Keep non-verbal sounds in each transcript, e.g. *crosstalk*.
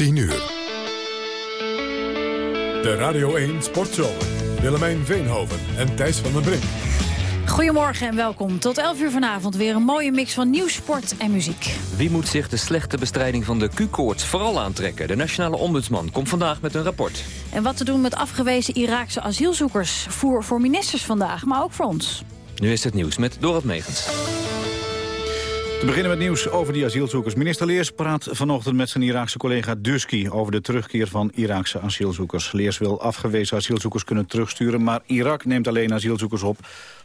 10 uur. De Radio 1 Sportzomer. Willemijn Veenhoven en Thijs van den Brink. Goedemorgen en welkom. Tot 11 uur vanavond weer een mooie mix van nieuws, sport en muziek. Wie moet zich de slechte bestrijding van de Q-koorts vooral aantrekken? De nationale ombudsman komt vandaag met een rapport. En wat te doen met afgewezen Iraakse asielzoekers? Voor, voor ministers vandaag, maar ook voor ons. Nu is het nieuws met Dorot Megens. Te beginnen met nieuws over die asielzoekers. Minister Leers praat vanochtend met zijn Iraakse collega Dusky... over de terugkeer van Iraakse asielzoekers. Leers wil afgewezen asielzoekers kunnen terugsturen... maar Irak neemt alleen asielzoekers op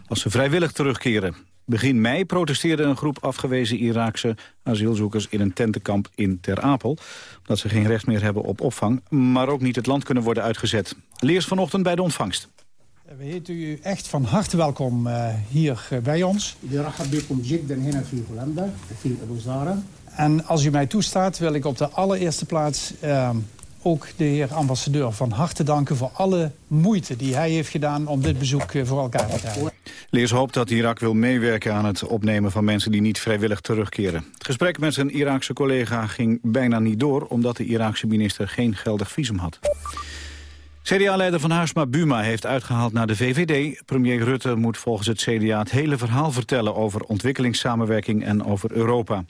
als ze vrijwillig terugkeren. Begin mei protesteerde een groep afgewezen Iraakse asielzoekers... in een tentenkamp in Ter Apel. Omdat ze geen recht meer hebben op opvang... maar ook niet het land kunnen worden uitgezet. Leers vanochtend bij de ontvangst. We heten u echt van harte welkom uh, hier uh, bij ons. En als u mij toestaat wil ik op de allereerste plaats uh, ook de heer ambassadeur van harte danken... voor alle moeite die hij heeft gedaan om dit bezoek voor elkaar te krijgen. Leers hoopt dat Irak wil meewerken aan het opnemen van mensen die niet vrijwillig terugkeren. Het gesprek met zijn Iraakse collega ging bijna niet door... omdat de Iraakse minister geen geldig visum had. CDA-leider van Haarsma Buma heeft uitgehaald naar de VVD. Premier Rutte moet volgens het CDA het hele verhaal vertellen... over ontwikkelingssamenwerking en over Europa.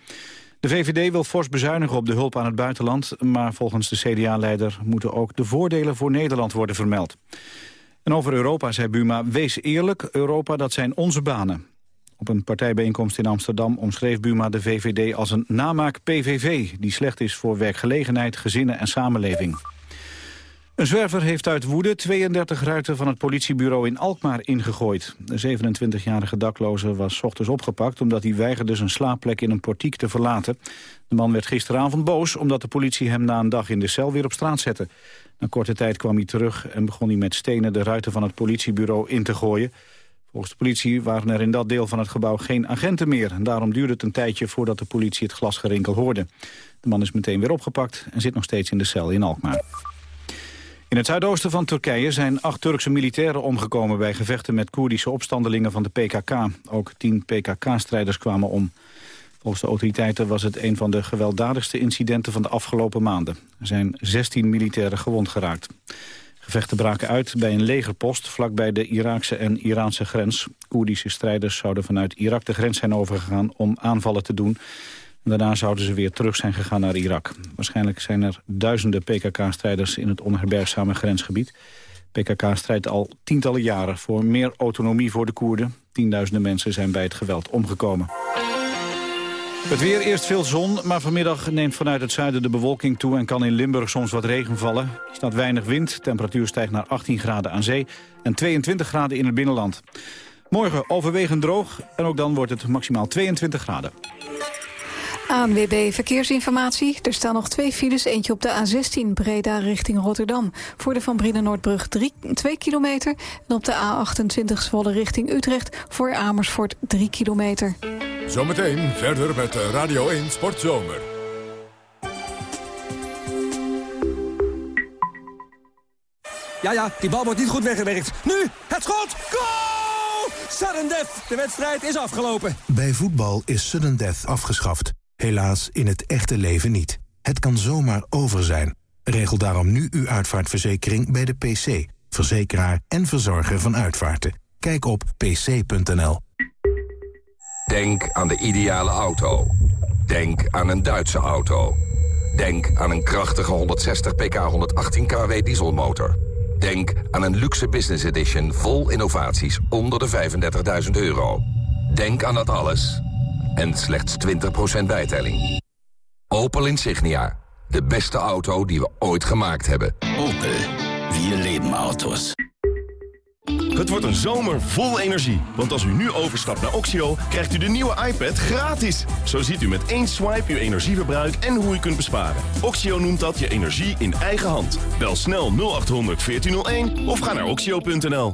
De VVD wil fors bezuinigen op de hulp aan het buitenland... maar volgens de CDA-leider moeten ook de voordelen voor Nederland worden vermeld. En over Europa zei Buma, wees eerlijk, Europa dat zijn onze banen. Op een partijbijeenkomst in Amsterdam omschreef Buma de VVD als een namaak PVV... die slecht is voor werkgelegenheid, gezinnen en samenleving. Een zwerver heeft uit woede 32 ruiten van het politiebureau in Alkmaar ingegooid. De 27-jarige dakloze was ochtends opgepakt omdat hij weigerde zijn slaapplek in een portiek te verlaten. De man werd gisteravond boos omdat de politie hem na een dag in de cel weer op straat zette. Na korte tijd kwam hij terug en begon hij met stenen de ruiten van het politiebureau in te gooien. Volgens de politie waren er in dat deel van het gebouw geen agenten meer. En daarom duurde het een tijdje voordat de politie het glasgerinkel hoorde. De man is meteen weer opgepakt en zit nog steeds in de cel in Alkmaar. In het zuidoosten van Turkije zijn acht Turkse militairen omgekomen... bij gevechten met Koerdische opstandelingen van de PKK. Ook tien PKK-strijders kwamen om. Volgens de autoriteiten was het een van de gewelddadigste incidenten van de afgelopen maanden. Er zijn 16 militairen gewond geraakt. Gevechten braken uit bij een legerpost vlakbij de Iraakse en Iraanse grens. Koerdische strijders zouden vanuit Irak de grens zijn overgegaan om aanvallen te doen. Daarna zouden ze weer terug zijn gegaan naar Irak. Waarschijnlijk zijn er duizenden PKK-strijders in het onherbergzame grensgebied. PKK strijdt al tientallen jaren voor meer autonomie voor de Koerden. Tienduizenden mensen zijn bij het geweld omgekomen. Het weer, eerst veel zon, maar vanmiddag neemt vanuit het zuiden de bewolking toe... en kan in Limburg soms wat regen vallen. Er staat weinig wind, temperatuur stijgt naar 18 graden aan zee... en 22 graden in het binnenland. Morgen overwegend droog en ook dan wordt het maximaal 22 graden. ANWB Verkeersinformatie. Er staan nog twee files. Eentje op de A16 Breda richting Rotterdam. Voor de Van Brieden Noordbrug 2 kilometer. En op de A28 Zwolle richting Utrecht. Voor Amersfoort 3 kilometer. Zometeen verder met Radio 1 Sportzomer. Ja, ja, die bal wordt niet goed weggewerkt. Nu, het schot! Goal! Sudden death! De wedstrijd is afgelopen. Bij voetbal is sudden death afgeschaft. Helaas in het echte leven niet. Het kan zomaar over zijn. Regel daarom nu uw uitvaartverzekering bij de PC, verzekeraar en verzorger van uitvaarten. Kijk op pc.nl. Denk aan de ideale auto. Denk aan een Duitse auto. Denk aan een krachtige 160 pk 118 kW dieselmotor. Denk aan een luxe business edition vol innovaties onder de 35.000 euro. Denk aan dat alles en slechts 20% bijtelling. Opel Insignia, de beste auto die we ooit gemaakt hebben. Opel, wir leven auto's. Het wordt een zomer vol energie, want als u nu overstapt naar Oxio... krijgt u de nieuwe iPad gratis. Zo ziet u met één swipe uw energieverbruik en hoe u kunt besparen. Oxio noemt dat je energie in eigen hand. Bel snel 0800 1401 of ga naar oxio.nl.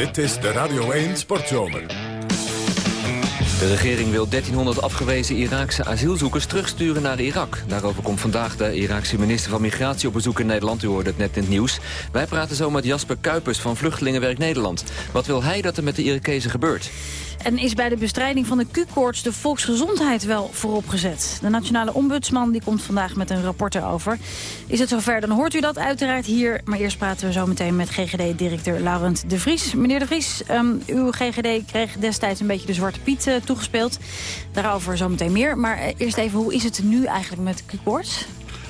Dit is de Radio 1 Sportzomer. De regering wil 1300 afgewezen Iraakse asielzoekers terugsturen naar Irak. Daarover komt vandaag de Iraakse minister van Migratie op bezoek in Nederland. U hoorde het net in het nieuws. Wij praten zo met Jasper Kuipers van Vluchtelingenwerk Nederland. Wat wil hij dat er met de Irakezen gebeurt? En is bij de bestrijding van de Q-koorts de volksgezondheid wel voorop gezet? De nationale ombudsman die komt vandaag met een rapport erover. Is het zover, dan hoort u dat uiteraard hier. Maar eerst praten we zo meteen met GGD-directeur Laurent de Vries. Meneer de Vries, um, uw GGD kreeg destijds een beetje de Zwarte Piet uh, toegespeeld. Daarover zo meteen meer. Maar uh, eerst even, hoe is het nu eigenlijk met Q-koorts?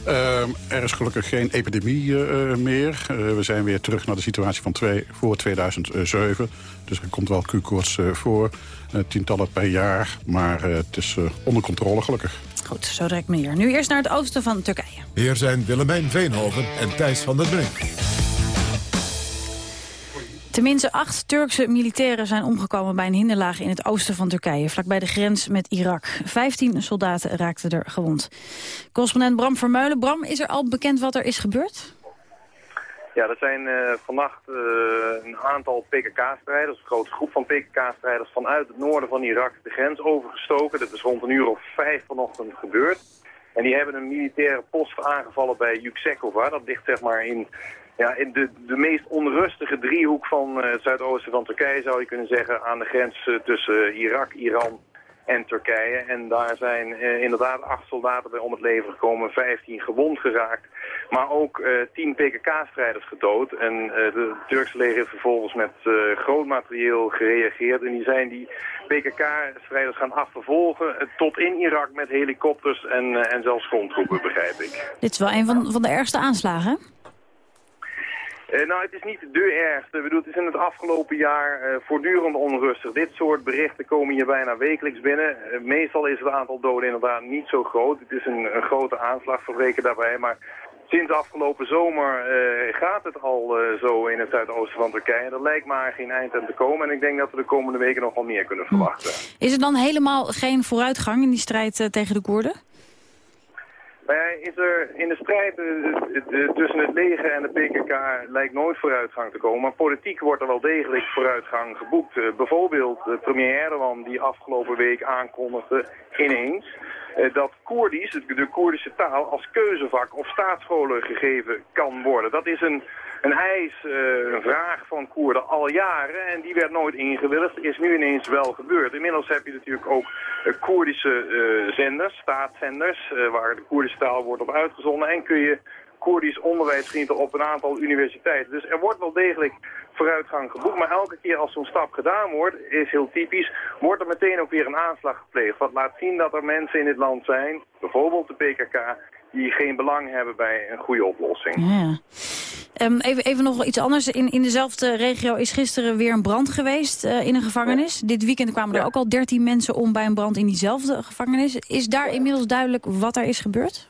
Uh, er is gelukkig geen epidemie uh, meer. Uh, we zijn weer terug naar de situatie van twee, voor 2007. Dus er komt wel Q-koorts voor. tientallen per jaar. Maar het is onder controle gelukkig. Goed, zo direct meer. Nu eerst naar het oosten van Turkije. Hier zijn Willemijn Veenhoven en Thijs van der Brink. Tenminste acht Turkse militairen zijn omgekomen bij een hinderlaag in het oosten van Turkije, vlakbij de grens met Irak. Vijftien soldaten raakten er gewond. Correspondent Bram Vermeulen. Bram, is er al bekend wat er is gebeurd? Ja, er zijn uh, vannacht uh, een aantal PKK-strijders, een grote groep van PKK-strijders, vanuit het noorden van Irak de grens overgestoken. Dat is rond een uur of vijf vanochtend gebeurd. En die hebben een militaire post aangevallen bij Yuksekova. Dat ligt zeg maar in ja, in de, de meest onrustige driehoek van uh, het zuidoosten van Turkije zou je kunnen zeggen aan de grens uh, tussen Irak, Iran en Turkije. En daar zijn inderdaad acht soldaten bij om het leven gekomen, 15 gewond geraakt. Maar ook 10 PKK-strijders gedood. En de Turkse leger heeft vervolgens met groot materieel gereageerd. En die zijn die PKK-strijders gaan achtervolgen tot in Irak met helikopters en, en zelfs grondtroepen, begrijp ik. Dit is wel een van, van de ergste aanslagen, uh, nou, het is niet de ergste. Ik bedoel, het is in het afgelopen jaar uh, voortdurend onrustig. Dit soort berichten komen hier bijna wekelijks binnen. Uh, meestal is het aantal doden inderdaad niet zo groot. Het is een, een grote aanslag daarbij, maar... Sinds afgelopen zomer gaat het al zo in het zuidoosten van Turkije. Er lijkt maar geen eind aan te komen. En ik denk dat we de komende weken nog wel meer kunnen verwachten. Is er dan helemaal geen vooruitgang in die strijd tegen de Koerden? Is er in de strijd tussen het leger en de PKK lijkt nooit vooruitgang te komen. Maar politiek wordt er wel degelijk vooruitgang geboekt. bijvoorbeeld premier Erdogan die afgelopen week aankondigde ineens dat Koerdisch, de Koerdische taal, als keuzevak op staatsscholen gegeven kan worden. Dat is een, een eis, een vraag van Koerden al jaren en die werd nooit ingewilligd. Is nu ineens wel gebeurd. Inmiddels heb je natuurlijk ook Koerdische zenders, staatszenders, waar de Koerdische taal wordt op uitgezonden en kun je Koerdisch onderwijs genieten op een aantal universiteiten. Dus er wordt wel degelijk vooruitgang geboekt. Maar elke keer als zo'n stap gedaan wordt, is heel typisch, wordt er meteen ook weer een aanslag gepleegd. Wat laat zien dat er mensen in dit land zijn, bijvoorbeeld de PKK, die geen belang hebben bij een goede oplossing. Ja. Um, even, even nog iets anders. In, in dezelfde regio is gisteren weer een brand geweest uh, in een gevangenis. Dit weekend kwamen er ook al 13 mensen om bij een brand in diezelfde gevangenis. Is daar inmiddels duidelijk wat er is gebeurd?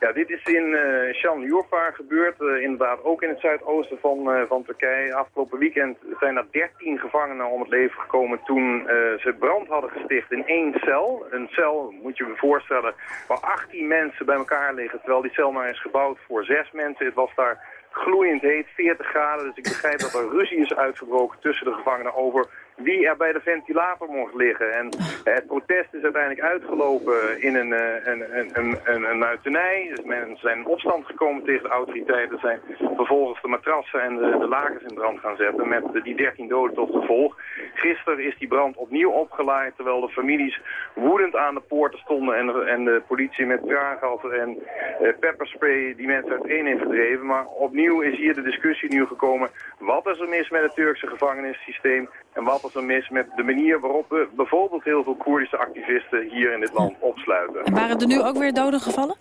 Ja, dit is in uh, Şanlıurfa gebeurd, uh, inderdaad ook in het zuidoosten van, uh, van Turkije. Afgelopen weekend zijn er 13 gevangenen om het leven gekomen toen ze brand hadden gesticht in één cel. Een cel, moet je je voorstellen, waar 18 mensen bij elkaar liggen, terwijl die cel maar is gebouwd voor zes mensen. Het was daar gloeiend heet, 40 graden, dus ik begrijp dat er ruzie is uitgebroken tussen de gevangenen over wie er bij de ventilator mocht liggen. En het protest is uiteindelijk uitgelopen in een, een, een, een, een muitenij. Dus mensen zijn in opstand gekomen tegen de autoriteiten. Zijn vervolgens de matrassen en de, de lakens in brand gaan zetten met die 13 doden tot gevolg. Gisteren is die brand opnieuw opgeleid terwijl de families woedend aan de poorten stonden en, en de politie met traangas en uh, pepperspray die mensen uiteen heeft gedreven. Maar opnieuw is hier de discussie nu gekomen. Wat is er mis met het Turkse gevangenissysteem en wat is er mis met de manier waarop we bijvoorbeeld heel veel Koerdische activisten hier in dit land opsluiten. En waren er nu ook weer doden gevallen?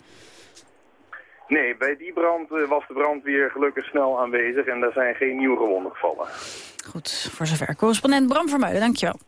Nee, bij die brand was de brandweer gelukkig snel aanwezig en er zijn geen nieuwe gewonden gevallen. Goed, voor zover. Correspondent Bram Vermeulen, dankjewel.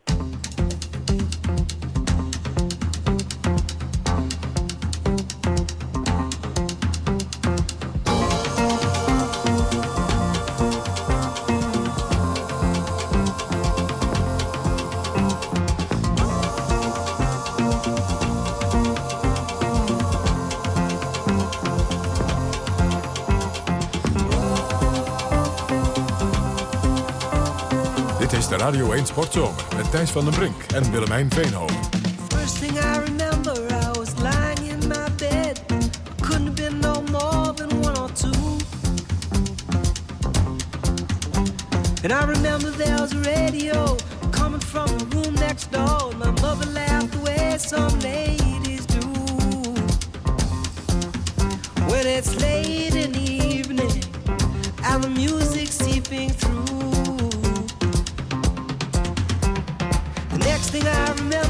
1 Sportzomer met Thijs van den Brink en Willemijn Veenhoven. First thing I remember, I was lying in my bed. Couldn't have been no more than one or two. And I remember there was a radio coming from the room next door. My mother laughed the way some ladies do. When it's late in the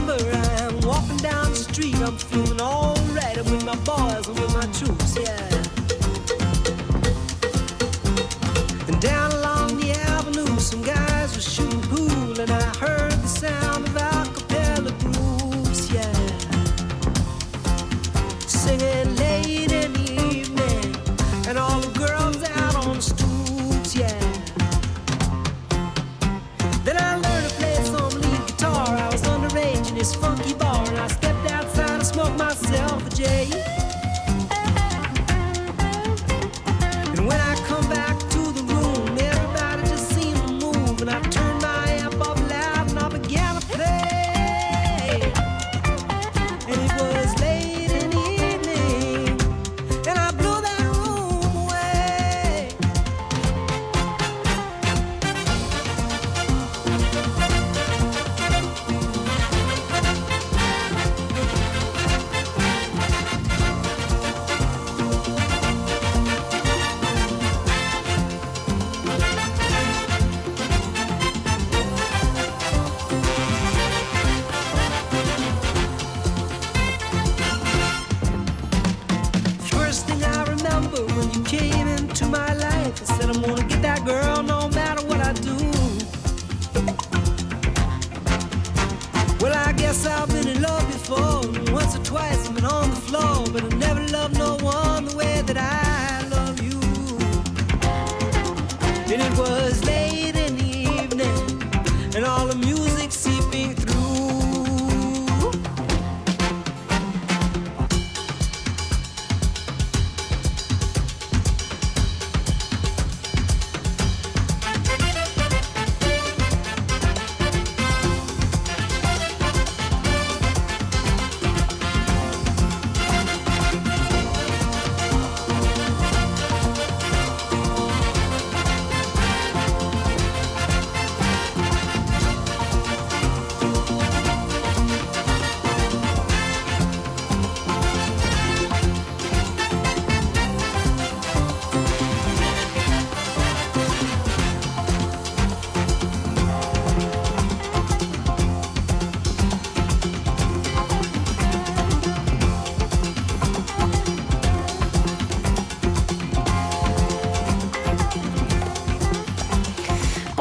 remember, I'm walking down the street. I'm feeling alright.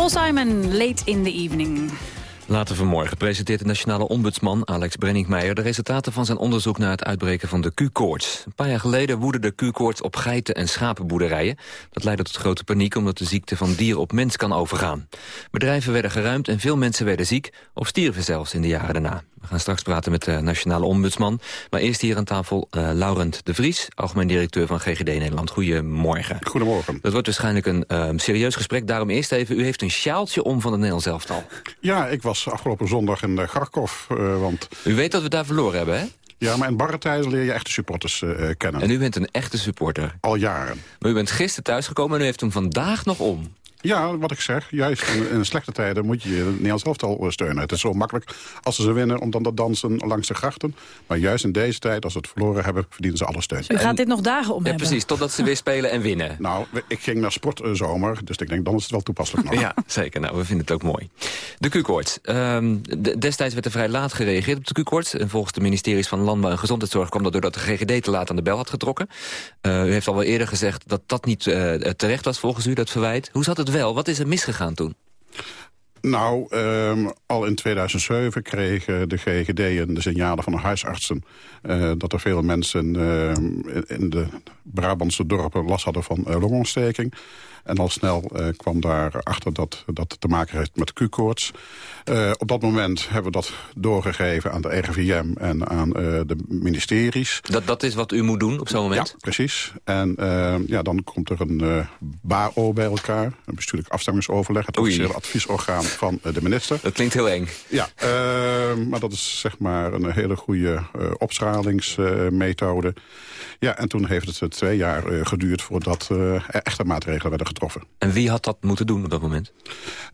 Simon, late in the evening. Later vanmorgen presenteert de nationale ombudsman Alex Brenningmeijer... de resultaten van zijn onderzoek naar het uitbreken van de Q-koorts. Een paar jaar geleden woedde de Q-koorts op geiten- en schapenboerderijen. Dat leidde tot grote paniek omdat de ziekte van dier op mens kan overgaan. Bedrijven werden geruimd en veel mensen werden ziek... of stierven zelfs in de jaren daarna. We gaan straks praten met de nationale ombudsman. Maar eerst hier aan tafel uh, Laurent de Vries... algemeen directeur van GGD Nederland. Goedemorgen. Goedemorgen. Dat wordt waarschijnlijk een uh, serieus gesprek. Daarom eerst even, u heeft een sjaaltje om van het Nederlands elftal. Ja, ik was afgelopen zondag in Garkov. Uh, want... U weet dat we daar verloren hebben, hè? Ja, maar in barre tijden leer je echte supporters uh, kennen. En u bent een echte supporter? Al jaren. Maar u bent gisteren thuisgekomen en u heeft hem vandaag nog om. Ja, wat ik zeg. Juist in, in slechte tijden moet je het Nederlands elftal steunen. Het is zo makkelijk als ze ze winnen om dan te dansen langs de grachten. Maar juist in deze tijd, als ze het verloren hebben, verdienen ze alle steun. U gaat dit nog dagen om ja, hebben. precies, totdat ze weer spelen en winnen. *laughs* Nou, ik ging naar sportzomer, dus ik denk dan is het wel toepasselijk nog. *laughs* Ja, zeker. Nou, we vinden het ook mooi. De Q-koorts. Um, de, destijds werd er vrij laat gereageerd op de Q-koorts. En volgens de ministeries van Landbouw en Gezondheidszorg kwam dat doordat de GGD te laat aan de bel had getrokken. Uh, u heeft al wel eerder gezegd dat dat niet uh, terecht was volgens u, dat verwijt. Hoe zat het wel? Wat is er misgegaan toen? Nou, um, al in 2007 kregen de GGD de signalen van de huisartsen... Uh, dat er veel mensen uh, in de Brabantse dorpen last hadden van eh, longontsteking. En al snel eh, kwam daarachter dat dat te maken heeft met Q-koorts. Eh, op dat moment hebben we dat doorgegeven aan de RIVM en aan eh, de ministeries. Dat, dat is wat u moet doen op zo'n moment? Ja, precies. En ja, dan komt er een BAO bij elkaar, een bestuurlijk afstemmingsoverleg... het officiële adviesorgaan van de minister. Dat klinkt heel eng. Ja, maar dat is zeg maar een hele goede opstralingsmethode. ja, en toen heeft het twee jaar geduurd voordat er echte maatregelen werden getroffen. En wie had dat moeten doen op dat moment?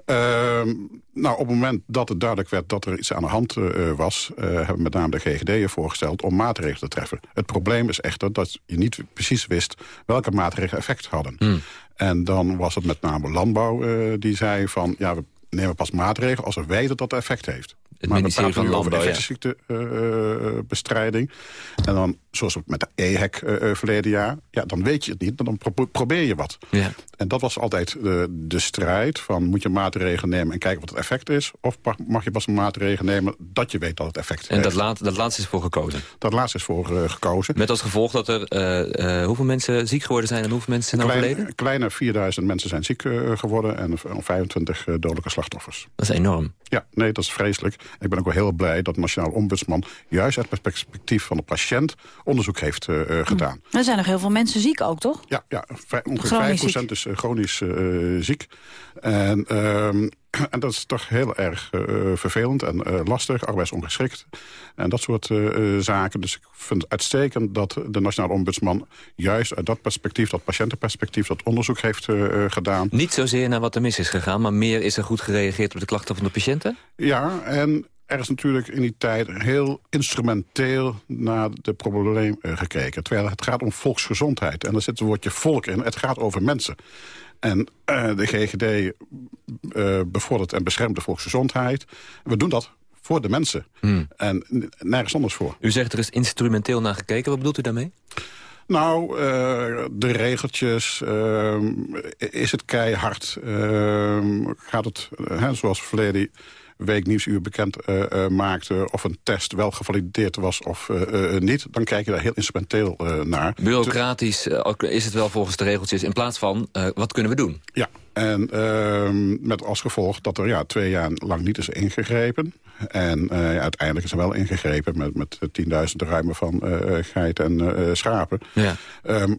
Ehm, nou, op het moment dat het duidelijk werd dat er iets aan de hand eh, was... eh, hebben met name de GGD'en voorgesteld om maatregelen te treffen. Het probleem is echter dat je niet precies wist welke maatregelen effect hadden. Hmm. En dan was het met name landbouw eh, die zei van... ja, we nemen pas maatregelen als we weten dat het effect heeft. Het maar ministerie van over infectieziektebestrijding. en dan, zoals met de EHEC eh, eh, verleden jaar... ja, dan weet je het niet, maar dan pro- probeer je wat. Ja. En dat was altijd de, de strijd van moet je maatregelen nemen en kijken wat het effect is... of mag, je pas een maatregel nemen dat je weet dat het effect En heeft. dat, laat, dat laatste is voor gekozen? Dat laatste is voor eh, gekozen. Met als gevolg dat er hoeveel mensen ziek geworden zijn... en hoeveel mensen zijn overleden? Kleine, kleine 4000 mensen zijn ziek geworden en eh, 25 eh, dodelijke slachtoffers. Dat is enorm. Ja, nee, dat is vreselijk. Ik ben ook wel heel blij dat de Nationaal Ombudsman... juist uit het perspectief van de patiënt onderzoek heeft eh, eh, gedaan. Er zijn nog heel veel mensen ziek ook, toch? Ja, ja ongeveer Chronisch 5% is eh, chronisch ziek. En, ehm, *clears throat* en dat is toch heel erg eh, vervelend en eh, lastig, arbeidsongeschikt. En dat soort eh, zaken. Dus ik vind het uitstekend dat de Nationale Ombudsman... juist uit dat perspectief, dat patiëntenperspectief... dat onderzoek heeft gedaan. Niet zozeer naar wat er mis is gegaan... maar meer is er goed gereageerd op de klachten van de patiënten? Ja, en er is natuurlijk in die tijd heel instrumenteel naar de probleem gekeken. Terwijl het gaat om volksgezondheid. En daar zit het woordje volk in. Het gaat over mensen. En eh, de GGD eh, bevordert en beschermt de volksgezondheid. We doen dat voor de mensen. En n- nergens anders voor. U zegt er is instrumenteel naar gekeken. Wat bedoelt u daarmee? Nou, eh, de regeltjes, is het keihard? Gaat het, hè, zoals verleden week Nieuwsuur bekend eh, eh, maakte... of een test wel gevalideerd was of eh, niet... dan kijk je daar heel instrumenteel naar. Bureaucratisch is het wel volgens de regeltjes... in plaats van, wat kunnen we doen? Ja, en ehm, met als gevolg dat er ja, twee jaar lang niet is ingegrepen. En ja, uiteindelijk is er wel ingegrepen met, met tienduizenden ruimen van eh, geiten en schapen. Ja. Ehm,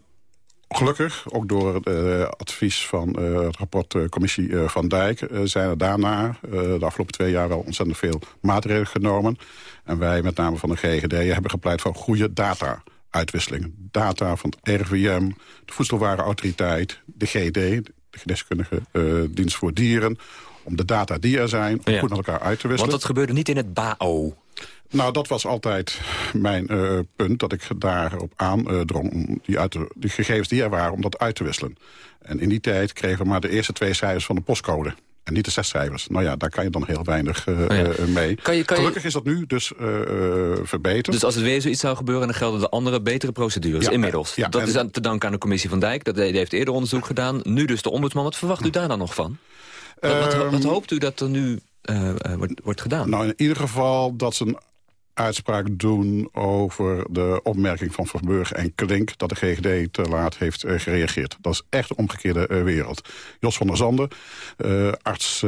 gelukkig, ook door het eh, advies van eh, het rapport eh, Commissie Van Dijk... zijn er daarna de afgelopen twee jaar wel ontzettend veel maatregelen genomen. En wij, met name van de GGD, hebben gepleit voor goede data uitwisseling. Data van het RVM, de Voedselwarenautoriteit, de GD... de Geneeskundige eh, Dienst voor Dieren... om de data die er zijn Ja. goed met elkaar uit te wisselen. Want dat gebeurde niet in het BAO. Nou, dat was altijd mijn eh, punt, dat ik daarop aandrong... om die, uit die gegevens die er waren, om dat uit te wisselen. En in die tijd kregen we maar de eerste twee cijfers van de postcode. En niet de zes cijfers. Nou ja, daar kan je dan heel weinig eh, ja. eh, mee. Kan je- kan je- Gelukkig is dat nu dus eh, eh, verbeterd. Dus als het weer zoiets zou gebeuren... dan gelden de andere, betere procedures Ja, inmiddels. ja, dat en- is aan te danken aan de commissie van Dijk. Dat heeft eerder onderzoek gedaan. Nu dus de ombudsman. Wat verwacht u daar dan nog van? Wat, wat, Ehm, wat hoopt u dat er nu eh, eh, wordt, wordt gedaan? Nou, in ieder geval dat ze een uitspraak doen over de opmerking van Verburg en Klink... dat de GGD te laat heeft eh, gereageerd. Dat is echt de omgekeerde eh, wereld. Jos van der Zanden, eh, arts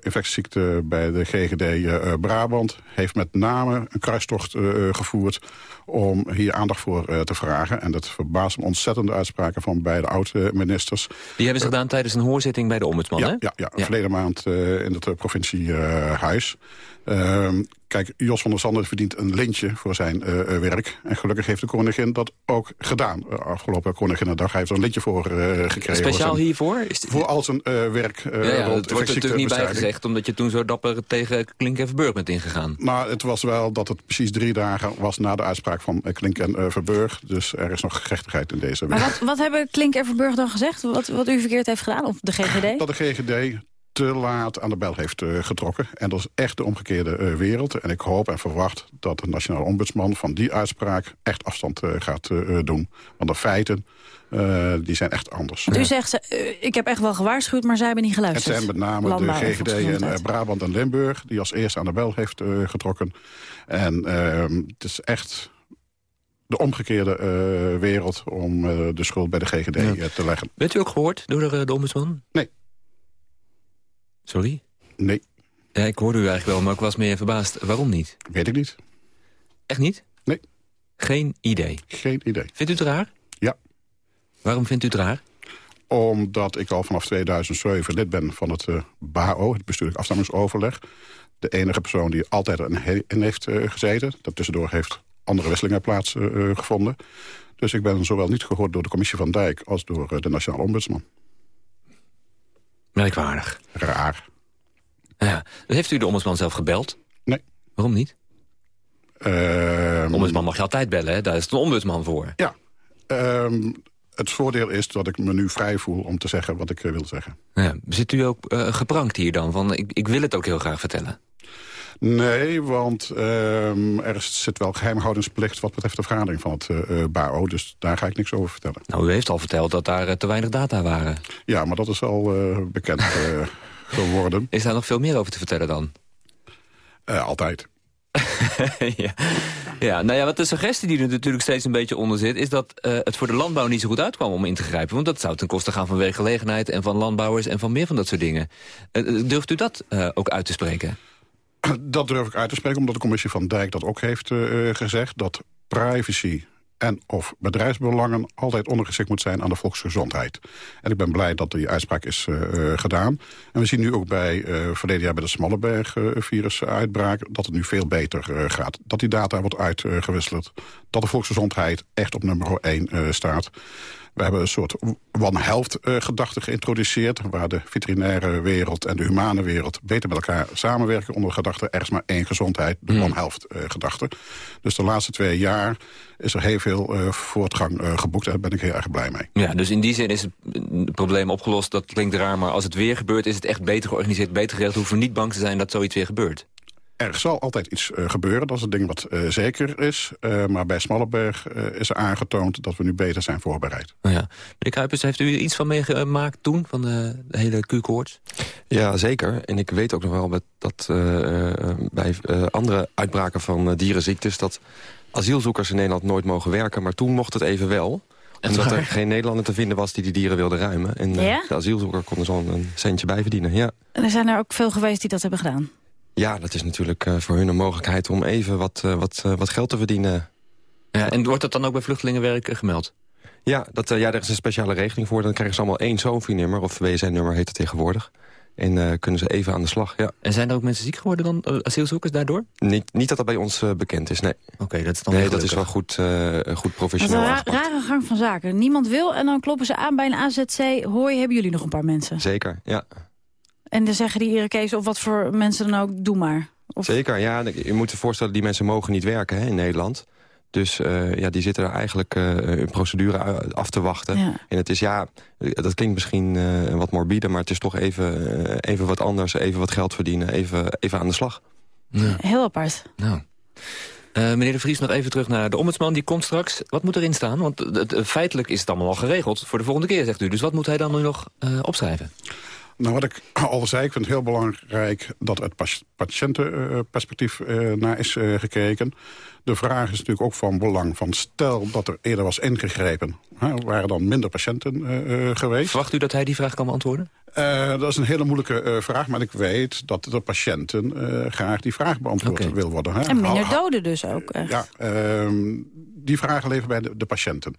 infectieziekte bij de GGD Brabant... heeft met name een kruistocht gevoerd om hier aandacht voor eh, te vragen. En dat verbaast me ontzettend de uitspraken van beide oud-ministers. Die hebben ze gedaan tijdens een hoorzitting bij de ombudsman, Ja, hè? ja, ja, verleden maand eh, in het provinciehuis. Ehm, kijk, Jos van der Sande verdient een lintje voor zijn eh, eh, werk. En gelukkig heeft de koningin dat ook gedaan. Uh, afgelopen Koninginnedag. Heeft er een lintje voor eh, gekregen. Speciaal zijn, hiervoor? Is Voor al zijn werk ja, ja, rond Het wordt er natuurlijk niet bijgezegd, omdat je toen zo dapper tegen Klink en Verburg bent ingegaan. Nou, het was wel dat het precies drie dagen was na de uitspraak van uh, Klink en uh, Verburg. Dus er is nog gerechtigheid in deze Maar wat, wat hebben Klink en Verburg dan gezegd? Wat, wat u verkeerd heeft gedaan? Of de GGD? Dat de GGD te laat aan de bel heeft uh, getrokken. En dat is echt de omgekeerde uh, wereld. En ik hoop en verwacht dat de Nationale Ombudsman van die uitspraak echt afstand uh, gaat doen. Want de feiten, die zijn echt anders. Want u zegt, ik heb echt wel gewaarschuwd, maar zij hebben niet geluisterd. Het zijn met name Landbouw de GGD in Brabant en Limburg... die als eerste aan de bel heeft getrokken. En ehm, het is echt de omgekeerde eh, wereld om eh, de schuld bij de GGD eh, te leggen. Bent u ook gehoord door de, de ombudsman? Nee. Sorry? Nee. Ja, ik hoorde u eigenlijk wel, maar ik was meer verbaasd. Waarom niet? Weet ik niet. Echt niet? Nee. Geen idee? Geen idee. Vindt u het raar? Ja. Waarom vindt u het raar? Omdat ik al vanaf 2007 lid ben van het eh, BAO, het bestuurlijk afstemmingsoverleg. De enige persoon die altijd in heeft gezeten. Daartussendoor heeft andere wisselingen plaatsgevonden. dus ik ben zowel niet gehoord door de commissie van Dijk... als door eh, de Nationale Ombudsman. Merkwaardig. Raar. Ja. Heeft u de ombudsman zelf gebeld? Nee. Waarom niet? De ombudsman mag je altijd bellen, hè? daar is de ombudsman voor. Ja. Ehm, het voordeel is dat ik me nu vrij voel om te zeggen wat ik eh, wil zeggen. Ja. Zit u ook eh, geprankt hier dan? Van, ik, ik wil het ook heel graag vertellen. Nee, want ehm, er zit wel geheimhoudingsplicht... wat betreft de vergadering van het eh, eh, BAO. Dus daar ga ik niks over vertellen. Nou, u heeft al verteld dat daar eh, te weinig data waren. Ja, maar dat is al bekend *laughs* geworden. Is daar nog veel meer over te vertellen dan? Altijd. *laughs* ja. ja, nou ja, wat de suggestie die er natuurlijk steeds een beetje onder zit... is dat het voor de landbouw niet zo goed uitkwam om in te grijpen. Want dat zou ten koste gaan van werkgelegenheid en van landbouwers... en van meer van dat soort dingen. Durft u dat ook uit te spreken? *clears throat* Dat durf ik uit te spreken, omdat de commissie van Dijk dat ook heeft eh, eh, gezegd... dat privacy en of bedrijfsbelangen altijd ondergeschikt moet zijn aan de volksgezondheid. En ik ben blij dat die uitspraak is eh, gedaan. En we zien nu ook bij eh, verleden jaar bij de Smallenberg-virusuitbraak... dat het nu veel beter gaat. Dat die data wordt uitgewisseld. Dat de volksgezondheid echt op nummer 1 staat. We hebben een soort one-health-gedachte geïntroduceerd... waar de veterinaire wereld en de humane wereld beter met elkaar samenwerken... onder de gedachte, er is maar één gezondheid, de one-health-gedachte. Dus de laatste twee jaar is er heel veel eh, voortgang eh, geboekt... daar ben ik heel erg blij mee. Ja, dus in die zin is het probleem opgelost. Dat klinkt raar, maar als het weer gebeurt... is het echt beter georganiseerd, beter geregeld. We hoeven niet bang te zijn dat zoiets weer gebeurt. Er zal altijd iets eh, gebeuren, dat is een ding wat eh, zeker is. Eh, maar bij Smallenberg eh, is er aangetoond dat we nu beter zijn voorbereid. Nou ja. Meneer Kuipers, heeft u er iets van meegemaakt toen? Van de, de hele Q-koorts? Ja, zeker. En ik weet ook nog wel dat, dat eh, eh, bij eh, andere uitbraken van eh, dierenziektes... dat asielzoekers in Nederland nooit mogen werken, maar toen mocht het even wel. Omdat er geen Nederlander te vinden was die die dieren wilde ruimen. En eh, Ja? de asielzoeker kon er zo'n een centje bij verdienen, ja. En er zijn er ook veel geweest die dat hebben gedaan. Ja, dat is natuurlijk eh, voor hun een mogelijkheid om even wat, eh, wat, eh, wat geld te verdienen. Ja, en wordt dat dan ook bij vluchtelingenwerk gemeld? Ja, dat, eh, ja, er is een speciale regeling voor. Dan krijgen ze allemaal één SOFI-nummer, of WSN-nummer heet het tegenwoordig. En eh, kunnen ze even aan de slag, ja. En zijn er ook mensen ziek geworden dan, asielzoekers daardoor? Niet, niet dat dat bij ons bekend is, nee. Oké, dat is dan Nee, dat is wel goed, eh, goed Dat is professioneel een ra- aangepakt. rare gang van zaken. Niemand wil en dan kloppen ze aan bij een AZC. Hoi, hebben jullie nog een paar mensen? Zeker, ja. En dan zeggen die Irakezen of wat voor mensen dan ook, doe maar. Of... Zeker, ja. Je moet je voorstellen, die mensen mogen niet werken hè, in Nederland. Dus eh, ja, die zitten er eigenlijk eh, een procedure u- af te wachten. Ja. En het is, ja, dat klinkt misschien eh, wat morbide... maar het is toch even, eh, even wat anders, even wat geld verdienen, even, even aan de slag. Heel apart. Nou. Eh, meneer De Vries, nog even terug naar de ombudsman. Die komt straks. Wat moet erin staan? Want feitelijk is het allemaal al geregeld voor de volgende keer, zegt u. Dus wat moet hij dan nu nog eh, opschrijven? Nou, wat ik *clears throat* al zei, ik vind het heel belangrijk dat het patiëntenperspectief eh, naar is eh, gekeken. De vraag is natuurlijk ook van belang van stel dat er eerder was ingegrepen. Hè, waren dan minder patiënten eh, eh, geweest? Verwacht u dat hij die vraag kan beantwoorden? Eh, dat is een hele moeilijke eh, vraag, maar ik weet dat de patiënten eh, graag die vraag beantwoord wil worden. Hè? En minder doden dus ook. echt. Ja, ehm, die vragen leven bij de, de patiënten.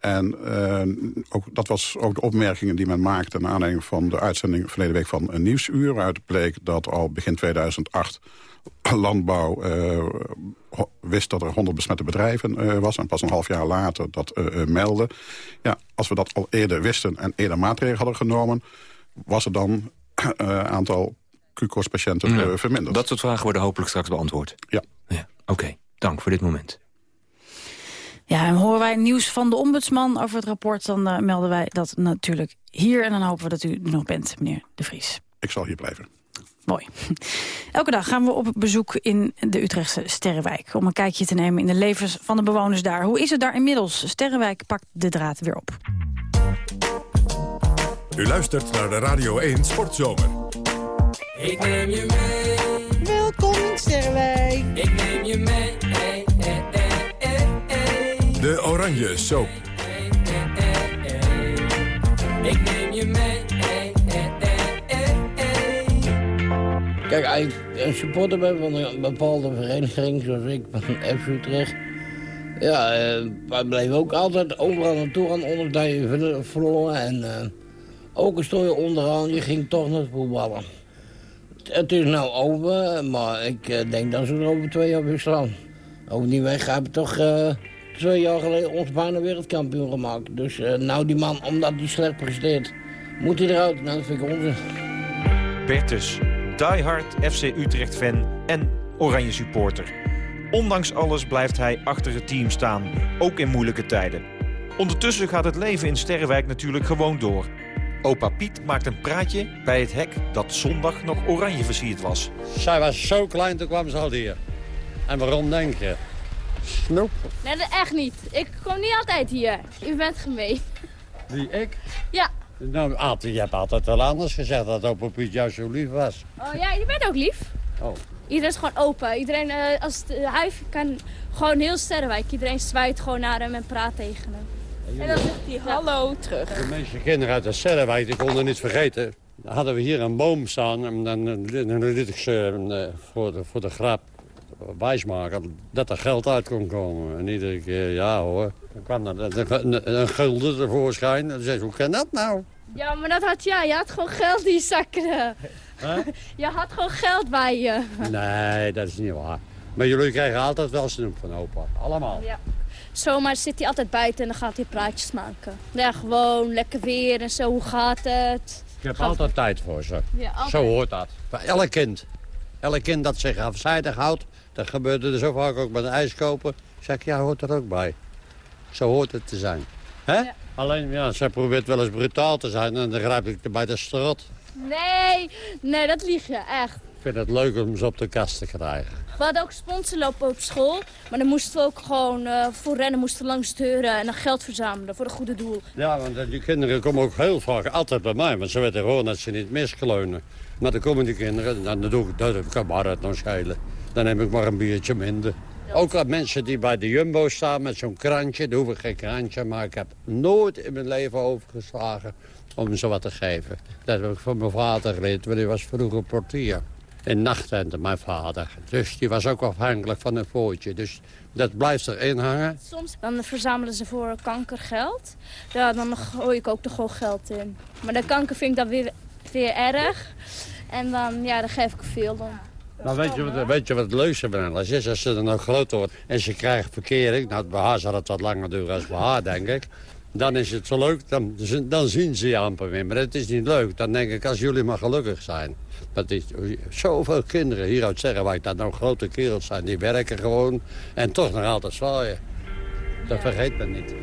En eh, ook, dat was ook de opmerkingen die men maakte... naar aanleiding van de uitzending verleden week van een Nieuwsuur... waaruit bleek dat al begin 2008 landbouw eh, wist dat er 100 besmette bedrijven eh, was... en pas een half jaar later dat eh meldde. Ja, als we dat al eerder wisten en eerder maatregelen hadden genomen... was er dan een aantal Q-koortspatiënten Ja. eh, verminderd. Dat soort vragen worden hopelijk straks beantwoord. Ja. ja. Oké, dank voor dit moment. Ja, en horen wij nieuws van de ombudsman over het rapport... dan eh, melden wij dat natuurlijk hier. En dan hopen we dat u er nog bent, meneer De Vries. Ik zal hier blijven. Mooi. *laughs* Elke dag gaan we op bezoek in de Utrechtse Sterrenwijk... om een kijkje te nemen in de levens van de bewoners daar. Hoe is het daar inmiddels? Sterrenwijk pakt de draad weer op. U luistert naar de Radio 1 Sportzomer. Ik neem je mee. Welkom in Sterrenwijk. Ik neem je mee. De Oranje Soap. Ik neem je mee. Kijk, als ik een supporter ben van een bepaalde vereniging, zoals ik van FC Utrecht... Ja, eh, wij bleven ook altijd overal naartoe gaan, ondanks dat je ver- verloren. En eh, ook stond je onderaan, je ging toch naar het voetballen. Het is nou over, maar ik eh, denk dat ze er over twee jaar weer staan. Over die weg hebben we toch eh, twee jaar geleden ons bijna wereldkampioen gemaakt. Dus eh, nou die man, omdat hij slecht presteert, moet hij eruit. Nou, dat vind ik onzin. Bertus, diehard FC Utrecht-fan en oranje supporter. Ondanks alles blijft hij achter het team staan, ook in moeilijke tijden. Ondertussen gaat het leven in Sterrenwijk natuurlijk gewoon door. Opa Piet maakt een praatje bij het hek dat zondag nog oranje versierd was. Zij was zo klein, toen kwam ze al hier. En waarom denk je? Snoep. Nee, dat echt niet. Ik kom niet altijd hier. U bent gemeen. Wie, ik? Ja. Nou, altijd, je hebt altijd wel anders gezegd dat opa Piet jou zo lief was. Oh ja, je bent ook lief. Oh. Iedereen is gewoon open. Iedereen, eh, als uh, hij kan gewoon heel sterrenwijk. Iedereen zwaait gewoon naar hem en praat tegen hem. En dan zegt hij hallo terug. De meeste kinderen uit de Sterrenwijk, ik kon er niet vergeten. Dan hadden we hier een boom staan en dan, dan liet ik ze eh, voor, de, voor de grap wijsmaken dat er geld uit kon komen. En iedere keer, ja hoor, dan kwam er een, een, een gulden tevoorschijn. En dan zei ze, hoe kan dat nou? Ja, maar dat had ja, je had gewoon geld in je zakken. *laughs* Je had gewoon geld bij je. Nee, dat is niet waar. Maar jullie krijgen altijd wel snoep van opa. Allemaal. Ja. Zomaar zit hij altijd buiten en dan gaat hij praatjes maken. Ja, gewoon lekker weer en zo, hoe gaat het? Ik heb altijd tijd voor ze. Ja, altijd. Zo hoort dat. Voor elk kind. Elk kind dat zich afzijdig houdt. Dat gebeurde er zo vaak ook met een ijs kopen. Zeg ik, ja, hoort er ook bij. Zo hoort het te zijn. Hè? Alleen, ja, zij probeert wel eens brutaal te zijn en dan grijp ik er bij de strot. Nee, nee, dat lieg je, echt. Ik vind het leuk om ze op de kast te krijgen. We hadden ook sponsorlopen op school. Maar dan moesten we ook gewoon eh, voor rennen moesten langs deuren en dan geld verzamelen voor een goede doel. Ja, want die kinderen komen ook heel vaak altijd bij mij. Want ze weten gewoon dat ze niet miskleunen. Maar dan komen die kinderen, dan doe ik, dat kan maar het nog schelen. Dan heb ik maar een biertje minder. Ook aan mensen die bij de Jumbo staan met zo'n krantje. Dan hoef ik geen krantje, maar ik heb nooit in mijn leven overgeslagen om ze wat te geven. Dat heb ik van mijn vader geleerd, want hij was vroeger portier. In nachttenten, mijn vader. Dus die was ook afhankelijk van een voortje. Dus dat blijft erin hangen. Soms dan verzamelen ze voor kankergeld. Ja, dan gooi ik ook er gewoon geld in. Maar de kanker vind ik dan weer, weer erg. En dan, ja, dan geef ik veel dan. Nou, weet je, wat, weet je wat het leukste van alles is? Als ze dan nou groter wordt en ze krijgt verkering... Nou, bij haar zal het wat langer duren als bij haar, denk ik. Dan is het zo leuk, dan, dan zien ze je amper weer. Maar het is niet leuk. Dan denk ik, als jullie maar gelukkig zijn. Dat is zoveel kinderen hier uit Sterrenwijk, dat nou grote kerels zijn. Die werken gewoon en toch nog altijd zwaaien. Dat vergeet men niet.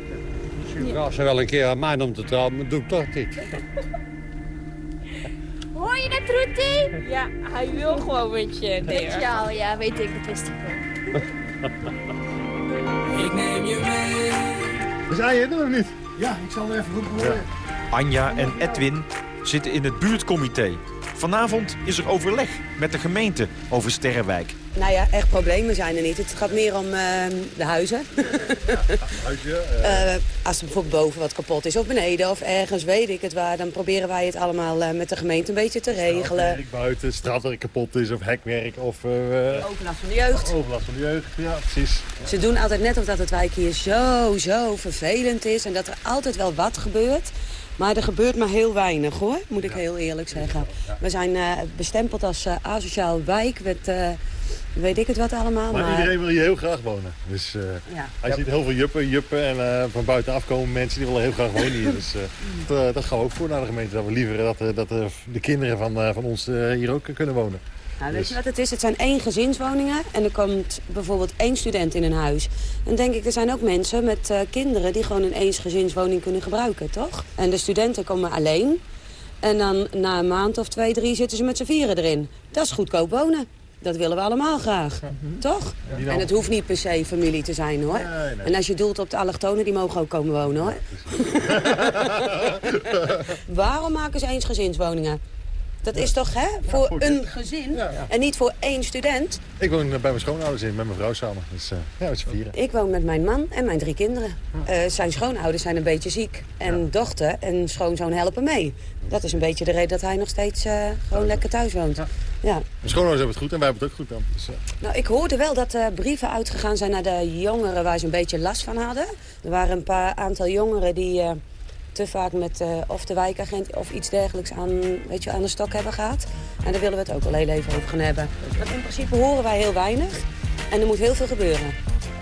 Vraagt ze wel een keer aan mij om te trouwen, maar doe ik toch niet. Hoor je dat, Roetie? Ja, hij wil gewoon met je. Je al, ja, weet ik, dat wist ik wel. Ik neem je mee. Zijn je er nog niet? Ja, ik zal even goed horen. Anja en Edwin zitten in het buurtcomité. Vanavond is er overleg met de gemeente over Sterrenwijk. Nou ja, echt problemen zijn er niet. Het gaat meer om eh, de huizen. Huisje, *laughs* Eh, als er bijvoorbeeld boven wat kapot is of beneden of ergens, weet ik het waar... dan proberen wij het allemaal eh, met de gemeente een beetje te regelen. Straatwerk buiten, straatwerk kapot is of hekwerk of... eh, Overlast van de jeugd. Overlast van de jeugd, ja, precies. Ze doen altijd net of dat het wijk hier zo, zo vervelend is... en dat er altijd wel wat gebeurt. Maar er gebeurt maar heel weinig, hoor, moet ik heel eerlijk zeggen. We zijn eh, bestempeld als eh, asociaal wijk met... eh, weet ik het wat allemaal, Maar, maar... iedereen wil hier heel graag wonen. Dus Ja. hij ziet heel veel juppen, juppen en van buitenaf komen mensen die willen heel graag wonen hier. Dus eh, dat, dat gaan we ook voor naar de gemeente. Dat we liever dat, dat de kinderen van, van ons hier ook kunnen wonen. Nou, weet je wat het is? Het zijn één gezinswoningen en er komt bijvoorbeeld één student in een huis. Dan denk ik, er zijn ook mensen met eh, kinderen die gewoon een eensgezinswoning kunnen gebruiken, toch? En de studenten komen alleen. En dan na een maand of twee, drie zitten ze met z'n vieren erin. Dat is goedkoop wonen. Dat willen we allemaal graag, toch? die dan- En het hoeft niet per se familie te zijn, hoor. Nee, nee. En als je doelt op de allochtonen, die mogen ook komen wonen, hoor. *laughs* Waarom maken ze eensgezinswoningen? Dat is toch hè, voor een gezin en niet voor één student. Ik woon bij mijn schoonouders in, met mijn vrouw samen. Dus eh, ja, met z'n vieren. Ik woon met mijn man en mijn drie kinderen. Eh, zijn schoonouders zijn een beetje ziek. En dochter en schoonzoon helpen mee. Dat is een beetje de reden dat hij nog steeds eh, gewoon lekker thuis woont. Ja. Mijn schoonouders hebben het goed en wij hebben het ook goed dan. Dus, eh, Nou, ik hoorde wel dat er brieven uitgegaan zijn naar de jongeren waar ze een beetje last van hadden. Er waren een paar aantal jongeren die eh, te vaak met eh, of de wijkagent of iets dergelijks aan, weet je, aan de stok hebben gehad. En daar willen we het ook wel heel even over gaan hebben. Want in principe horen wij heel weinig en er moet heel veel gebeuren.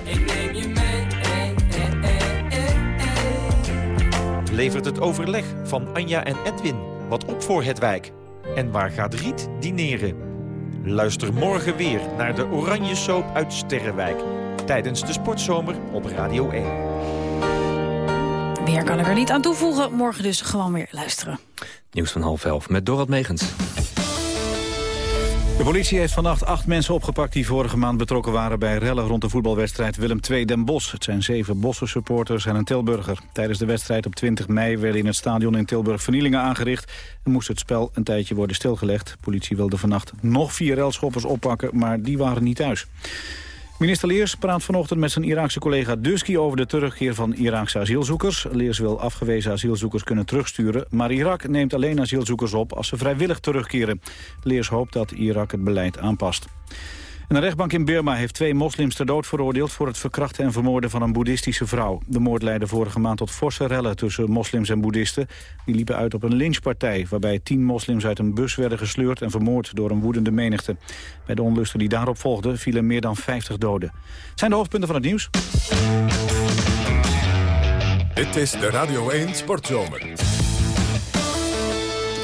Ik neem je mee. Levert het overleg van Anja en Edwin wat op voor het wijk? En waar gaat Riet dineren? Luister morgen weer naar de Oranje Soap uit Sterrenwijk. Tijdens de sportzomer op Radio 1. Meer kan ik er niet aan toevoegen. Morgen dus gewoon weer luisteren. Nieuws van half elf met Dorot Megens. De politie heeft vannacht acht mensen opgepakt die vorige maand betrokken waren bij rellen rond de voetbalwedstrijd Willem II Den Bosch. Het zijn zeven Bosse supporters en een Tilburger. Tijdens de wedstrijd op 20 mei werden in het stadion in Tilburg vernielingen aangericht en moest het spel een tijdje worden stilgelegd. De politie wilde vannacht nog vier relschoppers oppakken, maar die waren niet thuis. Minister Leers praat vanochtend met zijn Iraakse collega Dusky over de terugkeer van Iraakse asielzoekers. Leers wil afgewezen asielzoekers kunnen terugsturen, maar Irak neemt alleen asielzoekers op als ze vrijwillig terugkeren. Leers hoopt dat Irak het beleid aanpast. En Een rechtbank in Burma heeft twee moslims ter dood veroordeeld... voor het verkrachten en vermoorden van een boeddhistische vrouw. De moord leidde vorige maand tot forse rellen tussen moslims en boeddhisten. Die liepen uit op een lynchpartij... waarbij tien moslims uit een bus werden gesleurd en vermoord... door een woedende menigte. Bij de onlusten die daarop volgden vielen meer dan 50 doden. Zijn de hoofdpunten van het nieuws. Dit is de Radio 1 Sportzomer.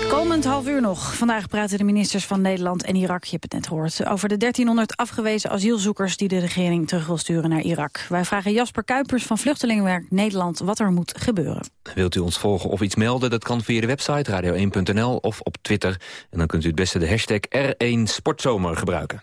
Komend half uur nog. Vandaag praten de ministers van Nederland en Irak, je hebt het net gehoord... over de 1300 afgewezen asielzoekers die de regering terug wil sturen naar Irak. Wij vragen Jasper Kuipers van Vluchtelingenwerk Nederland wat er moet gebeuren. Wilt u ons volgen of iets melden? Dat kan via de website radio1.nl of op Twitter. En dan kunt u het beste de hashtag R1 Sportzomer gebruiken.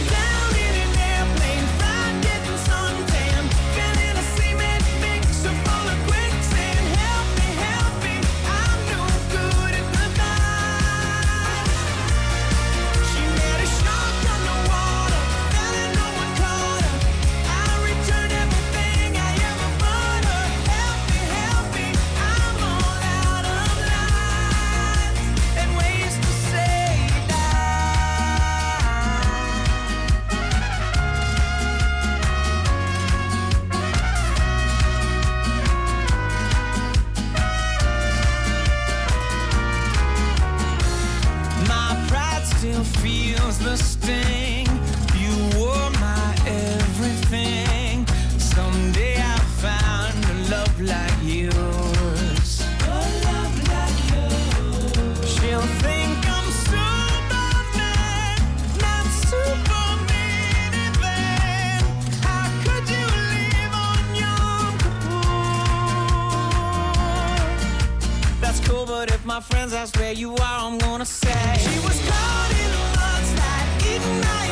my friends ask where you are, I'm gonna say. She was caught in a mudslide, eaten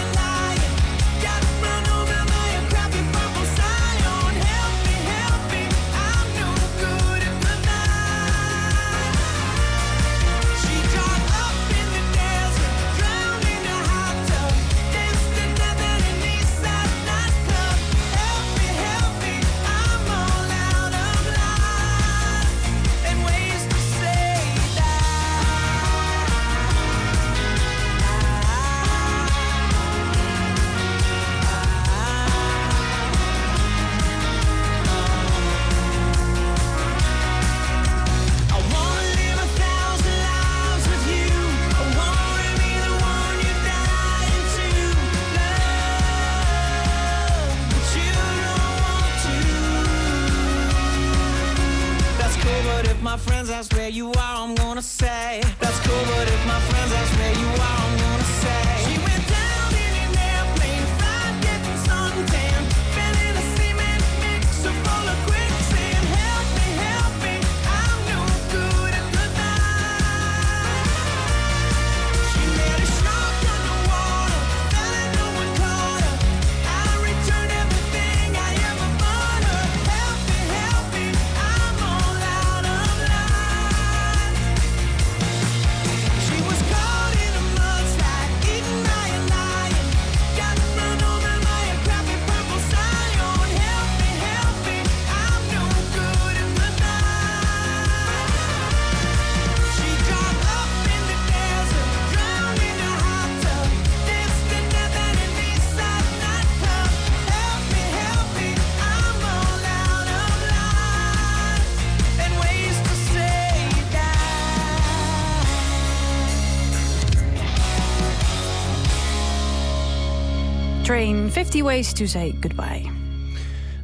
50 Ways to Say Goodbye.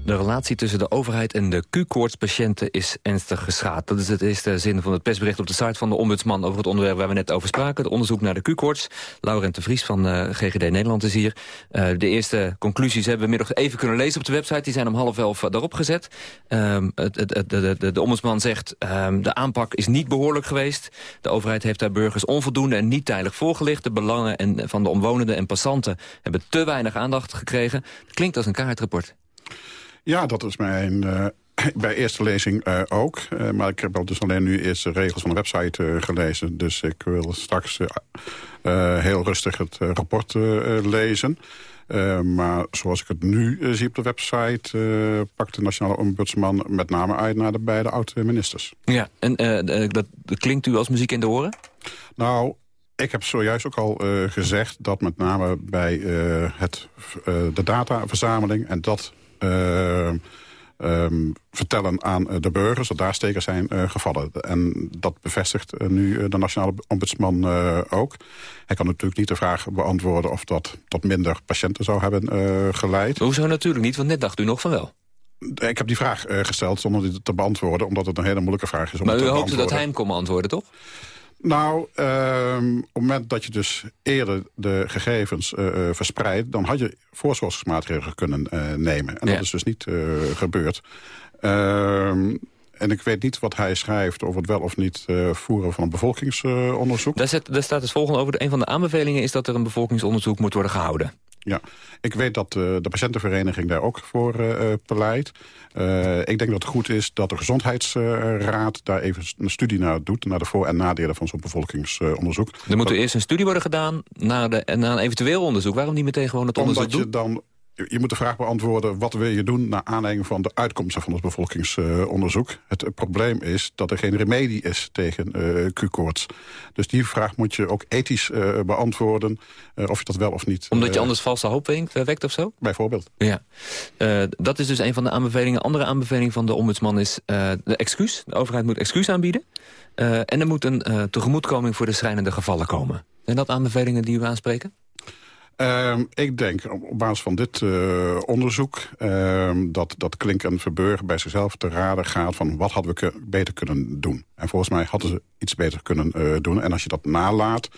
De relatie tussen de overheid en de Q-koortspatiënten is ernstig geschaad. Dat is het eerste zin van het persbericht op de site van de ombudsman... over het onderwerp waar we net over spraken. Het onderzoek naar de Q-koorts. Laurent de Vries van eh, GGD Nederland is hier. Eh, de eerste conclusies hebben we middag even kunnen lezen op de website. Die zijn om half elf eh, daarop gezet. Ehm, het, het, de, de, de ombudsman zegt... ehm, de aanpak is niet behoorlijk geweest. De overheid heeft haar burgers onvoldoende en niet tijdig voorgelicht. De belangen en, van de omwonenden en passanten... hebben te weinig aandacht gekregen. Klinkt als een kaartrapport. Ja, dat is mijn... eh, *clears throat* bij eerste lezing eh, ook. Eh, maar ik heb al dus alleen nu eerst de regels van de website gelezen. Dus ik wil straks heel rustig het rapport lezen. Maar zoals ik het nu zie op de website... eh, pakt de Nationale Ombudsman met name uit naar de beide oud-ministers. Ja, en dat, dat klinkt u als muziek in de oren? Nou, ik heb zojuist ook al gezegd dat met name bij het, de dataverzameling... en dat eh, ehm, vertellen aan eh, de burgers, dat daar stekers zijn eh, gevallen. En dat bevestigt eh, nu de Nationale Ombudsman ook. Hij kan natuurlijk niet de vraag beantwoorden of dat tot minder patiënten zou hebben geleid. Hoezo natuurlijk niet, want net dacht u nog van wel. Ik heb die vraag gesteld zonder die te beantwoorden... omdat het een hele moeilijke vraag is om Maar u te hoopte dat hij hem kon beantwoorden, toch? Nou, ehm, op het moment dat je dus eerder de gegevens eh, eh, verspreidt... dan had je voorzorgsmaatregelen kunnen eh, nemen. En Ja. dat is dus niet gebeurd. Ehm, en ik weet niet wat hij schrijft over het wel of niet voeren van een bevolkingsonderzoek. Daar, zet, daar staat het volgende over. Een van de aanbevelingen is dat er een bevolkingsonderzoek moet worden gehouden. Ja, ik weet dat eh, de patiëntenvereniging daar ook voor eh, eh, pleit. Ik denk dat het goed is dat de gezondheidsraad daar even een studie naar doet... naar de voor- en nadelen van zo'n bevolkingsonderzoek. Er moet er eerst een studie worden gedaan naar, de, naar een eventueel onderzoek. Waarom niet meteen gewoon het onderzoek Omdat je doen? Je moet de vraag beantwoorden, wat wil je doen... naar aanleiding van de uitkomsten van het bevolkingsonderzoek. het probleem is dat er geen remedie is tegen eh Q-koorts. Dus die vraag moet je ook ethisch eh, beantwoorden... eh, of je dat wel of niet... Omdat je anders valse hoop wekt, of zo? Bijvoorbeeld. Ja. Dat is dus een van de aanbevelingen. Andere aanbeveling van de ombudsman is de excuus. De overheid moet excuus aanbieden. En er moet een tegemoetkoming voor de schrijnende gevallen komen. Zijn dat aanbevelingen die u aanspreken? Ehm, ik denk op, basis van dit eh, onderzoek... ehm, dat, dat Klink en Verburg bij zichzelf te raden gaat... van wat hadden we beter kunnen doen. En volgens mij hadden ze iets beter kunnen eh, doen. En als je dat nalaat,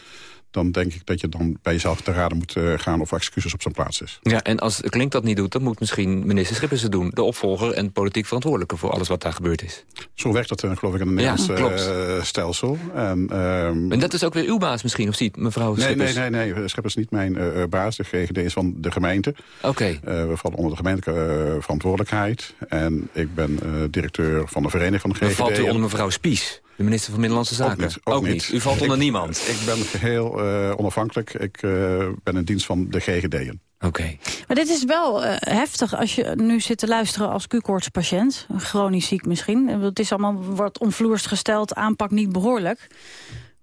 dan denk ik dat je dan bij jezelf te raden moet eh, gaan... of excuses op zijn plaats is. Ja, en als Klink dat niet doet, dan moet misschien minister Schippers het doen. De opvolger en politiek verantwoordelijke voor alles wat daar gebeurd is. Zo werkt dat, eh, geloof ik, in het Nederlandse eh, stelsel. En, ehm, En dat is ook weer uw baas misschien, of niet, mevrouw Nee, Schippers? nee, nee, nee. Schippers is niet mijn baas. De GGD is van de gemeente. Oké. We vallen onder de gemeentelijke verantwoordelijkheid. En ik ben directeur van de vereniging van de Dan GGD. valt u onder mevrouw Spies, de minister van Binnenlandse Zaken. Ook niet. Ook niet. U valt onder Ik- niemand. Ik ben geheel eh, onafhankelijk. Ik eh, ben in dienst van de GGD'en. Oké. Maar dit is wel eh, heftig als je nu zit te luisteren als Q-koortspatiënt. Chronisch ziek misschien. Het is allemaal wordt omvloerst gesteld, aanpak niet behoorlijk.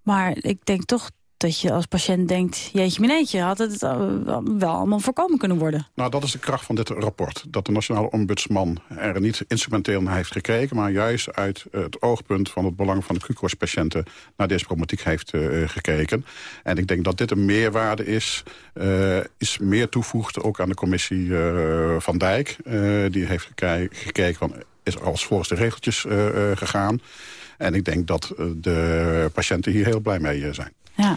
Maar ik denk toch dat je als patiënt denkt... jeetje mineetje, had het eh, wel allemaal voorkomen kunnen worden. Nou, dat is de kracht van dit rapport. Dat de nationale ombudsman er niet instrumenteel naar heeft gekeken... maar juist uit het oogpunt van het belang van de Q-koorts-patiënten... naar deze problematiek heeft uh, gekeken. En ik denk dat dit een meerwaarde is. Is meer toevoegt ook aan de commissie Van Dijk. die heeft gekeken van, is alles volgens de regeltjes gegaan. En ik denk dat de patiënten hier heel blij mee zijn. Ja.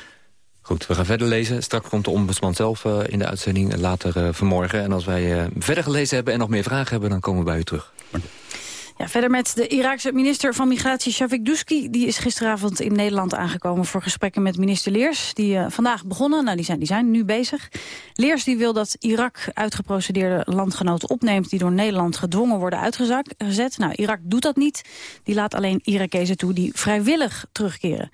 Goed, we gaan verder lezen. Straks komt de ombudsman zelf uh, in de uitzending later uh, vanmorgen. En als wij uh, verder gelezen hebben en nog meer vragen hebben... dan komen we bij u terug. Ja, verder met de Iraakse minister van Migratie, Shavik Duski. Die is gisteravond in Nederland aangekomen voor gesprekken met minister Leers. Die uh, vandaag begonnen, nou die zijn, die zijn nu bezig. Leers die wil dat Irak uitgeprocedeerde landgenoten opneemt... die door Nederland gedwongen worden uitgezet. Nou, Irak doet dat niet. Die laat alleen Irakezen toe die vrijwillig terugkeren.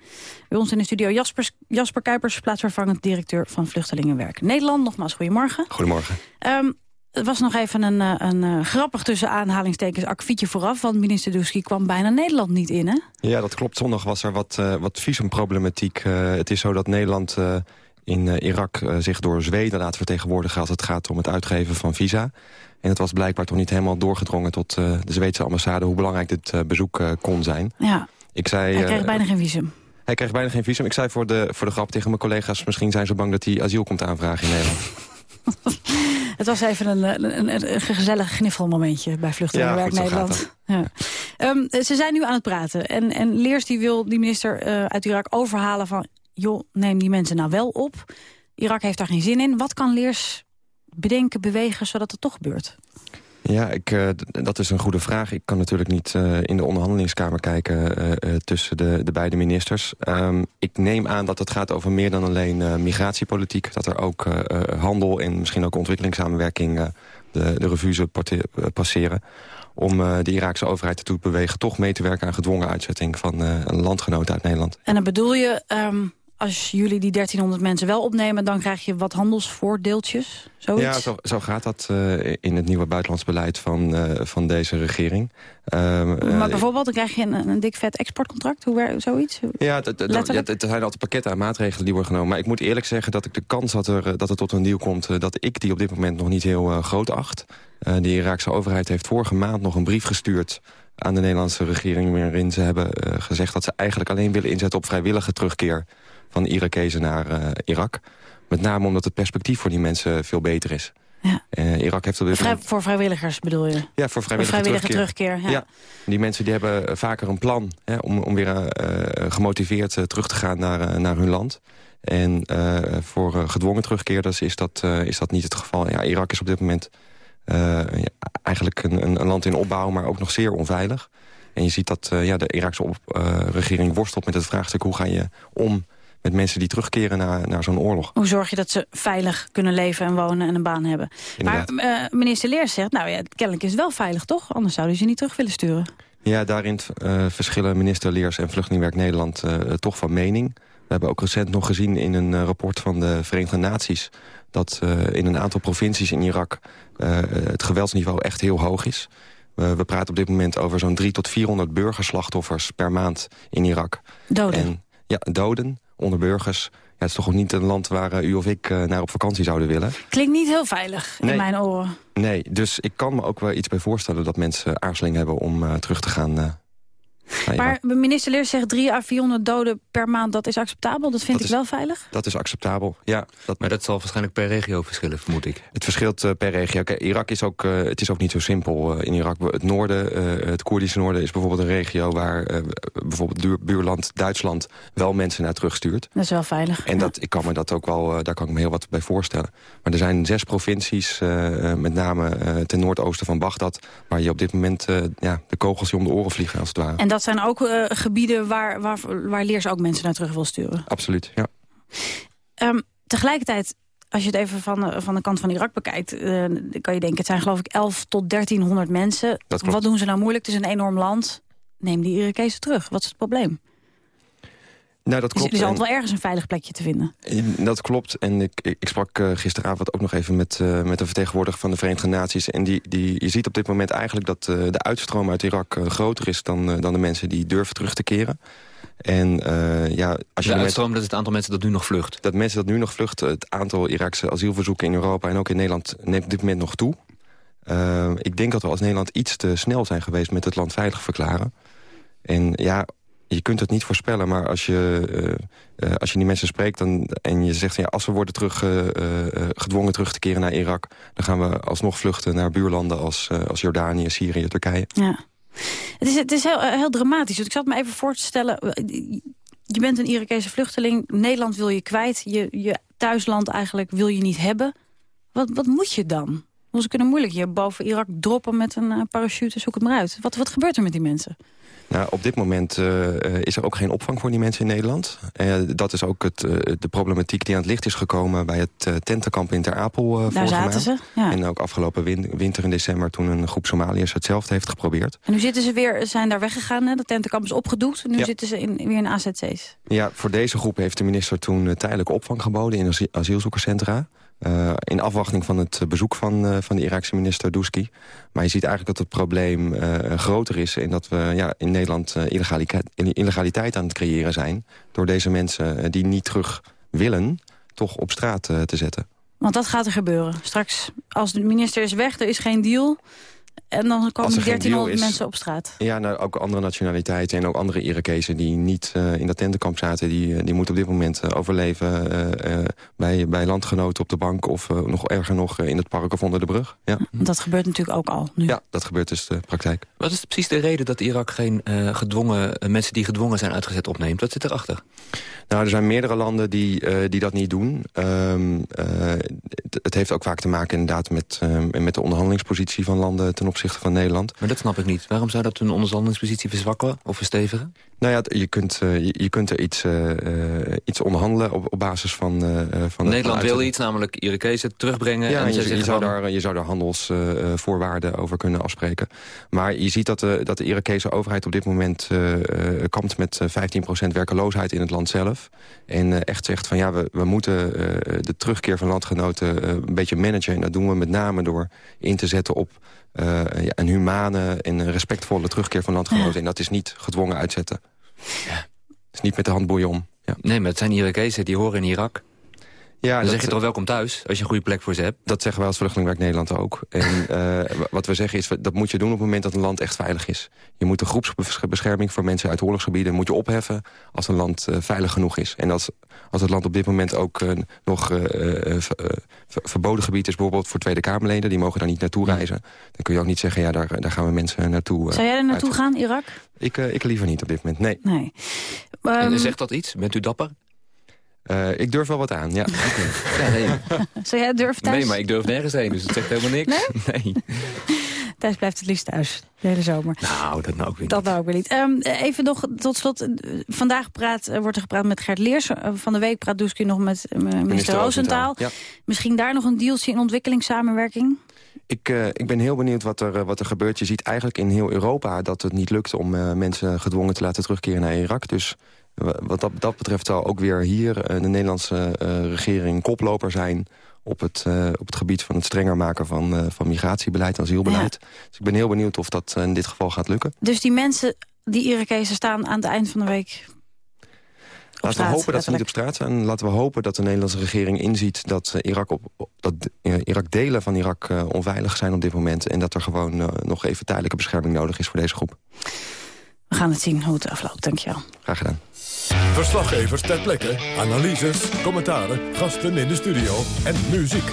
Bij ons in de studio Jasper, Jasper Kuipers, plaatsvervangend directeur van Vluchtelingenwerk Nederland. Nogmaals, goedemorgen. Goedemorgen. Um, het was nog even een, een, een grappig tussen aanhalingstekens akfietje vooraf... want minister Duski kwam bijna Nederland niet in, hè? Ja, dat klopt. Zondag was er wat, uh, wat visumproblematiek. Uh, het is zo dat Nederland uh, in Irak zich door Zweden laat vertegenwoordigen... als het gaat om het uitgeven van visa. En het was blijkbaar toch niet helemaal doorgedrongen tot de Zweedse ambassade... hoe belangrijk dit bezoek kon zijn. Ja, Ik zei, hij kreeg bijna geen visum. Hij kreeg bijna geen visum. Ik zei voor de, voor de grap tegen mijn collega's... misschien zijn ze bang dat hij asiel komt aanvragen in Nederland. *laughs* Het was even een, een, een, een gezellig kniffelmomentje bij Vluchtelingenwerk ja, Nederland. *laughs* Ja. Um, ze zijn nu aan het praten. En, en Leers die wil die minister uh, uit Irak overhalen van... joh, neem die mensen nou wel op. Irak heeft daar geen zin in. Wat kan Leers bedenken, bewegen, zodat het toch gebeurt? Ja, ik, uh, dat is een goede vraag. Ik kan natuurlijk niet uh, in de onderhandelingskamer kijken uh, tussen de, de beide ministers. Um, ik neem aan dat het gaat over meer dan alleen migratiepolitiek. Dat er ook handel en misschien ook ontwikkelingssamenwerking de, de revue passeren. Om de Iraakse overheid ertoe te bewegen toch mee te werken aan gedwongen uitzetting van een landgenoot uit Nederland. En dan bedoel je... Um als jullie die 1300 mensen wel opnemen... dan krijg je wat handelsvoordeeltjes, zoiets? Ja, zo, zo gaat dat uh, in het nieuwe buitenlands beleid van, uh, van deze regering. Um, maar bijvoorbeeld, dan krijg je een, een dik vet exportcontract, hoe, zoiets? Ja, het zijn altijd pakketten aan maatregelen die worden genomen. Maar ik moet eerlijk zeggen dat ik de kans dat er, dat er tot een deal komt... dat ik die op dit moment nog niet heel groot acht. de Iraakse overheid heeft vorige maand nog een brief gestuurd aan de Nederlandse regering... waarin ze hebben gezegd dat ze eigenlijk alleen willen inzetten op vrijwillige terugkeer van Irakezen naar uh, Irak. Met name omdat het perspectief voor die mensen veel beter is. Ja. Uh, Irak heeft op Vrij, voor vrijwilligers bedoel je? Ja, voor vrijwillige, voor vrijwillige terugkeer. terugkeer ja. ja. Die mensen die hebben vaker een plan hè, om, om weer uh, gemotiveerd terug te gaan naar, naar hun land. En voor gedwongen terugkeerders is dat, is dat niet het geval. Ja, Irak is op dit moment ja, eigenlijk een, een, land in opbouw, maar ook nog zeer onveilig. En je ziet dat ja, de Iraakse op, regering worstelt met het vraagstuk... hoe ga je om met mensen die terugkeren naar, naar zo'n oorlog. Hoe zorg je dat ze veilig kunnen leven en wonen en een baan hebben? Inderdaad. Maar uh, minister Leers zegt, nou ja, kennelijk is het wel veilig, toch? Anders zouden ze niet terug willen sturen. Ja, daarin uh, verschillen minister Leers en Vluchtelingwerk Nederland uh, toch van mening. We hebben ook recent nog gezien in een rapport van de Verenigde Naties... dat in een aantal provincies in Irak het geweldsniveau echt heel hoog is. we praten op dit moment over zo'n 3 tot 400 burgerslachtoffers per maand in Irak. Doden? En, ja, doden onder burgers. Ja, het is toch ook niet een land waar uh, u of ik uh, naar op vakantie zouden willen. Klinkt niet heel veilig nee. in mijn oren. Nee, dus ik kan me ook wel iets bij voorstellen... dat mensen aarzeling hebben om uh, terug te gaan... maar minister Leers zegt 3 à 400 doden per maand, dat is acceptabel? Dat vind dat ik is, wel veilig? Dat is acceptabel, ja. Dat, maar dat zal waarschijnlijk per regio verschillen, vermoed ik. Het verschilt uh, per regio. Kijk, Irak is ook, uh, het is ook niet zo simpel. Uh, in Irak, het noorden, het Koerdische noorden is bijvoorbeeld een regio... waar bijvoorbeeld buurland Duitsland wel mensen naar terugstuurt. Dat is wel veilig. En ja. dat, ik kan me dat ook wel, daar kan ik me heel wat bij voorstellen. Maar er zijn zes provincies, met name ten noordoosten van Bagdad... waar je op dit moment ja, de kogels je om de oren vliegen, als het ware. En dat zijn ook uh, gebieden waar, waar, waar Leers ook mensen naar terug wil sturen? Absoluut, ja. Um, tegelijkertijd, als je het even van de, van de kant van Irak bekijkt... Uh, kan je denken, het zijn geloof ik 11 tot 1300 mensen. Wat doen ze nou moeilijk? Het is een enorm land. Neem die Irakezen terug. Wat is het probleem? Nou, dat Dus klopt. er is altijd wel ergens een veilig plekje te vinden. Dat klopt. En ik, ik, sprak eh, gisteravond ook nog even met, eh, met een vertegenwoordiger van de Verenigde Naties. En die, die, je ziet op dit moment eigenlijk dat eh, de uitstroom uit Irak groter is dan, eh, dan de mensen die durven terug te keren. En eh, ja, als je De uitstroom, dat is het aantal mensen dat nu nog vlucht. dat mensen dat nu nog vluchten, het aantal Iraakse asielverzoeken in Europa en ook in Nederland neemt op dit moment nog toe. Ik denk dat we als Nederland iets te snel zijn geweest met het land veilig verklaren. En ja, je kunt het niet voorspellen, maar als je, eh, eh, als je die mensen spreekt dan, en je zegt... Ja, als we worden terug, eh, gedwongen terug te keren naar Irak... dan gaan we alsnog vluchten naar buurlanden als, als Jordanië, Syrië, Turkije. Ja. Het is, het is heel, heel dramatisch. Want ik zat me even voor te stellen... je bent een Irakese vluchteling, Nederland wil je kwijt... je, je thuisland eigenlijk wil je niet hebben. Wat, wat moet je dan? Ze kunnen moeilijk je boven Irak droppen met een parachute, zoek het maar uit. Wat, wat gebeurt er met die mensen? Nou, op dit moment eh, eh, is er ook geen opvang voor die mensen in Nederland. Eh, dat is ook het, de problematiek die aan het licht is gekomen... bij het tentenkamp in Ter Apel vorige zaten ze, ja. En ook afgelopen win- winter in december... toen een groep Somaliërs hetzelfde heeft geprobeerd. En nu zitten ze weer, zijn daar weggegaan, hè? de tentenkamp is opgedoekt. Nu Ja. zitten ze in, weer in AZC's. Ja, voor deze groep heeft de minister toen tijdelijke opvang geboden... in asie- asielzoekerscentra. Eh, in afwachting van het bezoek van, eh, van de Iraakse minister Douski. Maar je ziet eigenlijk dat het probleem eh, groter is... en dat we ja, in Nederland illegaliteit, illegaliteit aan het creëren zijn... door deze mensen die niet terug willen, toch op straat te zetten. Want dat gaat er gebeuren. Straks, als de minister is weg, er is geen deal... en dan komen Als er geen 1300 deal is- mensen op straat. Ja, nou, ook andere nationaliteiten en ook andere Irakezen... die niet eh, in dat tentenkamp zaten... die, eh, die moeten op dit moment eh, overleven eh, eh, bij, bij landgenoten op de bank... of nog erger nog in het park of onder de brug. Ja, Want dat gebeurt natuurlijk ook al nu. ja dat gebeurt dus de praktijk. Wat is precies de reden dat Irak geen eh, gedwongen, mensen die gedwongen zijn uitgezet opneemt? Wat zit erachter? Nou, er zijn meerdere landen die, eh, die dat niet doen. Ehm, eh, het, het heeft ook vaak te maken inderdaad met, eh, met de onderhandelingspositie van landen ten opzichte van Nederland. Maar dat snap ik niet. Waarom zou dat hun onderhandelingspositie verzwakken of verstevigen? Nou ja, je kunt, eh, je, je kunt er iets, eh, eh, iets onderhandelen op, op basis van... eh, van Nederland wil iets, namelijk Irakezen terugbrengen. Ja, en je, je, zeggen zou daar, je zou daar handelsvoorwaarden over kunnen afspreken. Maar je ziet dat de, dat de Irakese overheid op dit moment kampt met eh, 15% werkeloosheid in het land zelf. En echt zegt van ja, we, we moeten de terugkeer van landgenoten een beetje managen. En dat doen we met name door in te zetten op ja, een humane en respectvolle terugkeer van landgenoten. En dat is niet gedwongen uitzetten. Het is niet met de handboeien om. Ja. Nee, maar het zijn Irakezen, die horen in Irak. Ja, dan zeg je toch welkom thuis, als je een goede plek voor ze hebt. Dat zeggen wij als Vluchtelingenwerk Nederland ook. En *laughs* eh, wa- wat we zeggen is, dat moet je doen op het moment dat een land echt veilig is. Je moet de groepsbescherming voor mensen uit oorlogsgebieden... moet je opheffen als een land eh, veilig genoeg is. En als, als het land op dit moment ook eh, nog eh, eh, ver- eh, ver- verboden gebied is... bijvoorbeeld voor Tweede Kamerleden, die mogen daar niet naartoe reizen... dan kun je ook niet zeggen, ja, daar, daar gaan we mensen naartoe. Zou jij er naartoe uit- gaan, Irak? Ik, ik liever niet op dit moment, nee. Nee. en Ehm, zegt dat iets? Bent u dapper? Eh, ik durf wel wat aan, ja. *laughs* Ja, nee. *laughs* Zou jij het durven thuis? nee, maar ik durf nergens heen, dus het zegt helemaal niks. Nee? *laughs* Thijs blijft het liefst thuis, de hele zomer. Nou, dat nou ook weer Dat nou ook weer niet. Ehm, even nog tot slot. eh, Vandaag praat, eh, wordt er gepraat met Gert Leers. Van de week praat nog met eh, minister, Roosentaal. Ja. Misschien daar nog een deal zien in ontwikkelingssamenwerking? Ik, eh, ik ben heel benieuwd wat er, wat er gebeurt. Je ziet eigenlijk in heel Europa dat het niet lukt om eh, mensen gedwongen te laten terugkeren naar Irak. Dus wat dat, dat betreft zal ook weer hier eh, de Nederlandse eh, regering koploper zijn... Op het, eh, op het gebied van het strenger maken van, van migratiebeleid, asielbeleid. Dus ik ben heel benieuwd of dat in dit geval gaat lukken. Dus die mensen, die Irakezen staan aan het eind van de week... Laten straat, we hopen dat ze niet op straat zijn. Laten we hopen dat de Nederlandse regering inziet dat, Irak, op, dat Irak delen van Irak onveilig zijn op dit moment. En dat er gewoon nog even tijdelijke bescherming nodig is voor deze groep. We gaan het zien hoe het afloopt, dankjewel. Graag gedaan. Verslaggevers ter plekke, analyses, commentaren, gasten in de studio en muziek.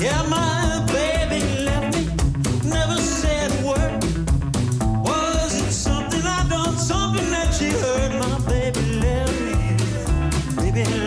Yeah, my baby left me, never said a word. Was it something I done, something that she heard? My baby baby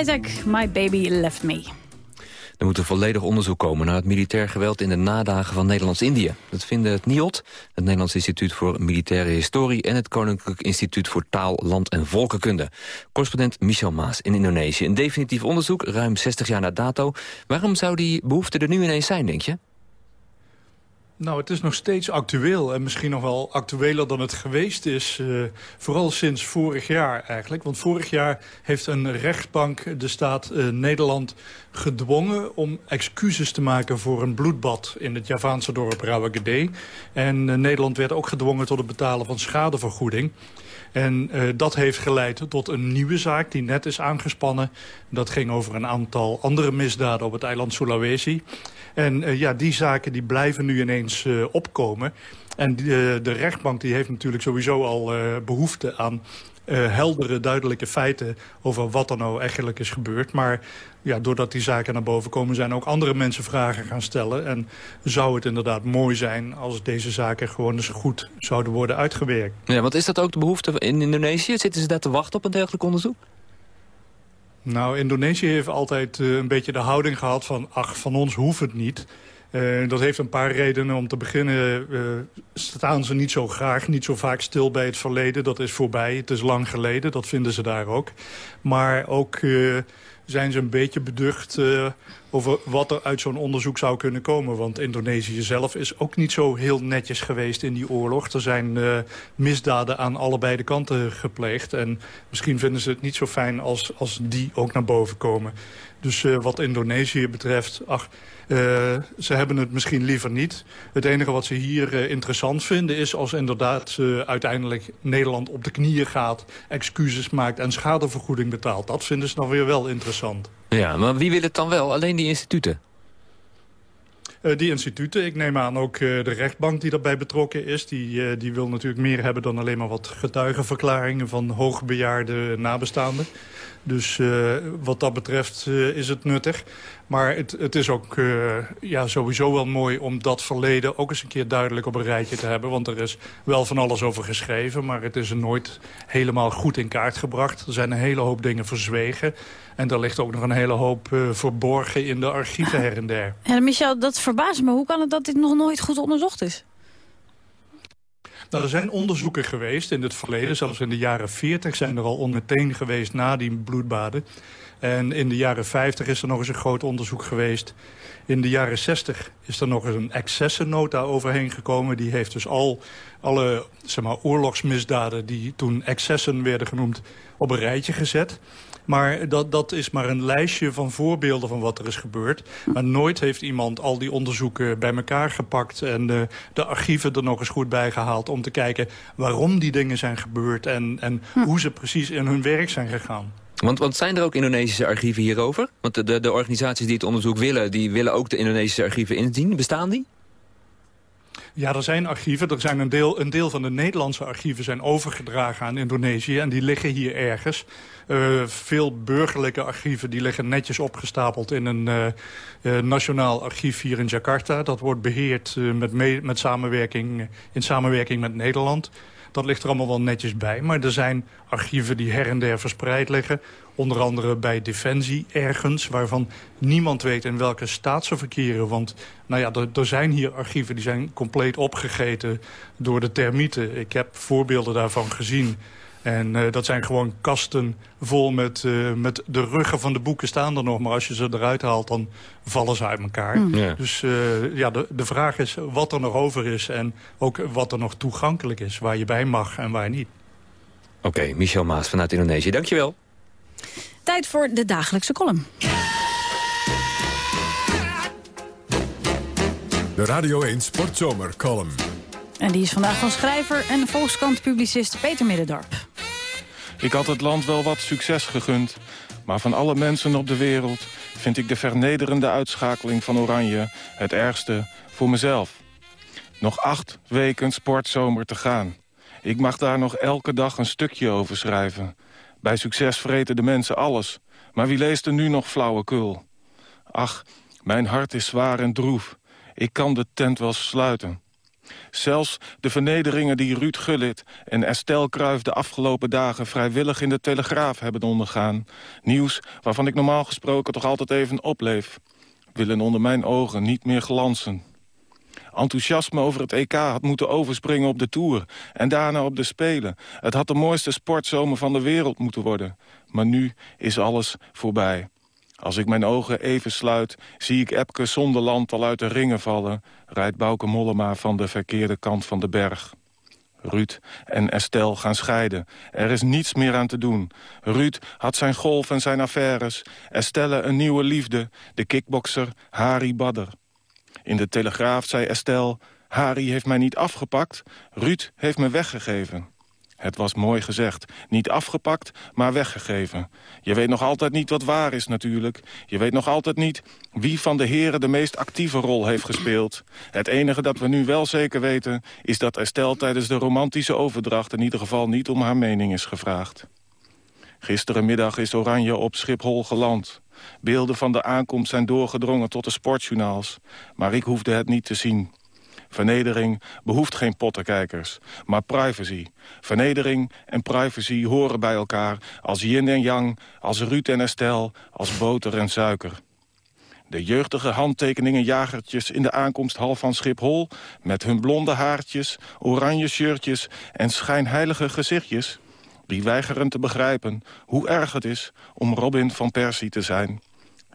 Isaac, My Baby Left Me. Er moet een volledig onderzoek komen naar het militair geweld in de nadagen van Nederlands-Indië. Dat vinden het NIOT, het Nederlands Instituut voor Militaire Historie... en het Koninklijk Instituut voor Taal, Land en Volkenkunde. Correspondent Michel Maas in Indonesië. Een definitief onderzoek, ruim 60 jaar na dato. Waarom zou die behoefte er nu ineens zijn, denk je? Nou, het is nog steeds actueel en misschien nog wel actueler dan het geweest is. Uh, vooral sinds vorig jaar eigenlijk. Want vorig jaar heeft een rechtbank de staat uh, Nederland gedwongen... om excuses te maken voor een bloedbad in het Javaanse dorp Rawagede. En uh, Nederland werd ook gedwongen tot het betalen van schadevergoeding. En uh, dat heeft geleid tot een nieuwe zaak die net is aangespannen. Dat ging over een aantal andere misdaden op het eiland Sulawesi. En uh, ja, die zaken die blijven nu ineens uh, opkomen. En die, de rechtbank die heeft natuurlijk sowieso al behoefte aan uh, heldere, duidelijke feiten over wat er nou eigenlijk is gebeurd. Maar ja, doordat die zaken naar boven komen zijn ook andere mensen vragen gaan stellen. En zou het inderdaad mooi zijn als deze zaken gewoon eens goed zouden worden uitgewerkt. Ja, want is dat ook de behoefte in Indonesië? Zitten ze daar te wachten op een dergelijk onderzoek? Nou, Indonesië heeft altijd uh, een beetje de houding gehad van... ach, van ons hoeft het niet. Uh, dat heeft een paar redenen. Om te beginnen uh, staan ze niet zo graag, niet zo vaak stil bij het verleden. Dat is voorbij, het is lang geleden, dat vinden ze daar ook. Maar ook uh, zijn ze een beetje beducht over wat er uit zo'n onderzoek zou kunnen komen. Want Indonesië zelf is ook niet zo heel netjes geweest in die oorlog. Er zijn misdaden aan allebei de kanten gepleegd. En misschien vinden ze het niet zo fijn als, als die ook naar boven komen. Dus wat Indonesië betreft... ach, Uh, ze hebben het misschien liever niet. Het enige wat ze hier uh, interessant vinden is als inderdaad uiteindelijk Nederland op de knieën gaat, excuses maakt en schadevergoeding betaalt. Dat vinden ze dan weer wel interessant. Ja, maar wie wil het dan wel? Alleen die instituten? Die instituten, ik neem aan ook de rechtbank die daarbij betrokken is... Die, die wil natuurlijk meer hebben dan alleen maar wat getuigenverklaringen... van hoogbejaarde nabestaanden. Dus wat dat betreft is het nuttig. Maar het, het is ook ja, sowieso wel mooi om dat verleden... ook eens een keer duidelijk op een rijtje te hebben. Want er is wel van alles over geschreven... maar het is er nooit helemaal goed in kaart gebracht. Er zijn een hele hoop dingen verzwegen... En er ligt ook nog een hele hoop verborgen in de archieven her en der. Ja, Michel, dat verbaast me. Hoe kan het dat dit nog nooit goed onderzocht is? Nou, er zijn onderzoeken geweest in het verleden. Zelfs in de jaren 40 zijn er al meteen geweest na die bloedbaden. En in de jaren 50 is er nog eens een groot onderzoek geweest. In de jaren 60 is er nog eens een excessennota overheen gekomen. Die heeft dus al alle zeg maar, oorlogsmisdaden die toen excessen werden genoemd op een rijtje gezet. Maar dat, dat is maar een lijstje van voorbeelden van wat er is gebeurd. Maar nooit heeft iemand al die onderzoeken bij elkaar gepakt... en de, de archieven er nog eens goed bij gehaald om te kijken... waarom die dingen zijn gebeurd en, en hoe ze precies in hun werk zijn gegaan. Want, want zijn er ook Indonesische archieven hierover? Want de, de, de organisaties die het onderzoek willen... die willen ook de Indonesische archieven inzien. Bestaan die? Ja, er zijn archieven. Er zijn een, deel, een deel van de Nederlandse archieven zijn overgedragen aan Indonesië. En die liggen hier ergens. Uh, veel burgerlijke archieven die liggen netjes opgestapeld in een uh, uh, nationaal archief hier in Jakarta. Dat wordt beheerd met, me met samenwerking, in samenwerking met Nederland. Dat ligt er allemaal wel netjes bij. Maar er zijn archieven die her en der verspreid liggen. Onder andere bij Defensie ergens, waarvan niemand weet in welke staat ze verkeren. Want nou ja, er, er zijn hier archieven die zijn compleet opgegeten door de termieten. Ik heb voorbeelden daarvan gezien. En uh, dat zijn gewoon kasten vol met, uh, met de ruggen van de boeken staan er nog. Maar als je ze eruit haalt, dan vallen ze uit elkaar. Mm. Ja. Dus uh, ja, de, de vraag is wat er nog over is. En ook wat er nog toegankelijk is. Waar je bij mag en waar niet. Oké, okay, Michel Maas vanuit Indonesië. Dankjewel. Tijd voor de dagelijkse column. De Radio 1 Sportzomer column. En die is vandaag van schrijver en Volkskrant-publicist Peter Middendorp. Ik had het land wel wat succes gegund. Maar van alle mensen op de wereld vind ik de vernederende uitschakeling van Oranje het ergste voor mezelf. Nog acht weken sportzomer te gaan. Ik mag daar nog elke dag een stukje over schrijven. Bij succes vreten de mensen alles. Maar wie leest er nu nog flauwekul? Ach, mijn hart is zwaar en droef. Ik kan de tent wel sluiten. Zelfs de vernederingen die Ruud Gullit en Estelle Kruijf de afgelopen dagen vrijwillig in de Telegraaf hebben ondergaan. Nieuws waarvan ik normaal gesproken toch altijd even opleef. Willen onder mijn ogen niet meer glansen. Enthousiasme over het EK had moeten overspringen op de Tour en daarna op de Spelen. Het had de mooiste sportzomer van de wereld moeten worden. Maar nu is alles voorbij. Als ik mijn ogen even sluit, zie ik Epke zonder land al uit de ringen vallen... rijdt Bouke Mollema van de verkeerde kant van de berg. Ruud en Estelle gaan scheiden. Er is niets meer aan te doen. Ruud had zijn golf en zijn affaires. Estelle een nieuwe liefde, de kickbokser Harry Badder. In de Telegraaf zei Estelle... Harry heeft mij niet afgepakt, Ruud heeft me weggegeven. Het was mooi gezegd. Niet afgepakt, maar weggegeven. Je weet nog altijd niet wat waar is natuurlijk. Je weet nog altijd niet wie van de heren de meest actieve rol heeft gespeeld. Het enige dat we nu wel zeker weten... is dat Estelle tijdens de romantische overdracht... in ieder geval niet om haar mening is gevraagd. Gisterenmiddag is Oranje op Schiphol geland. Beelden van de aankomst zijn doorgedrongen tot de sportjournaals. Maar ik hoefde het niet te zien. Vernedering behoeft geen pottenkijkers, maar privacy. Vernedering en privacy horen bij elkaar als yin en yang, als Ruud en Estelle, als boter en suiker. De jeugdige handtekeningenjagertjes in de aankomsthal van Schiphol... met hun blonde haartjes, oranje shirtjes en schijnheilige gezichtjes... die weigeren te begrijpen hoe erg het is om Robin van Persie te zijn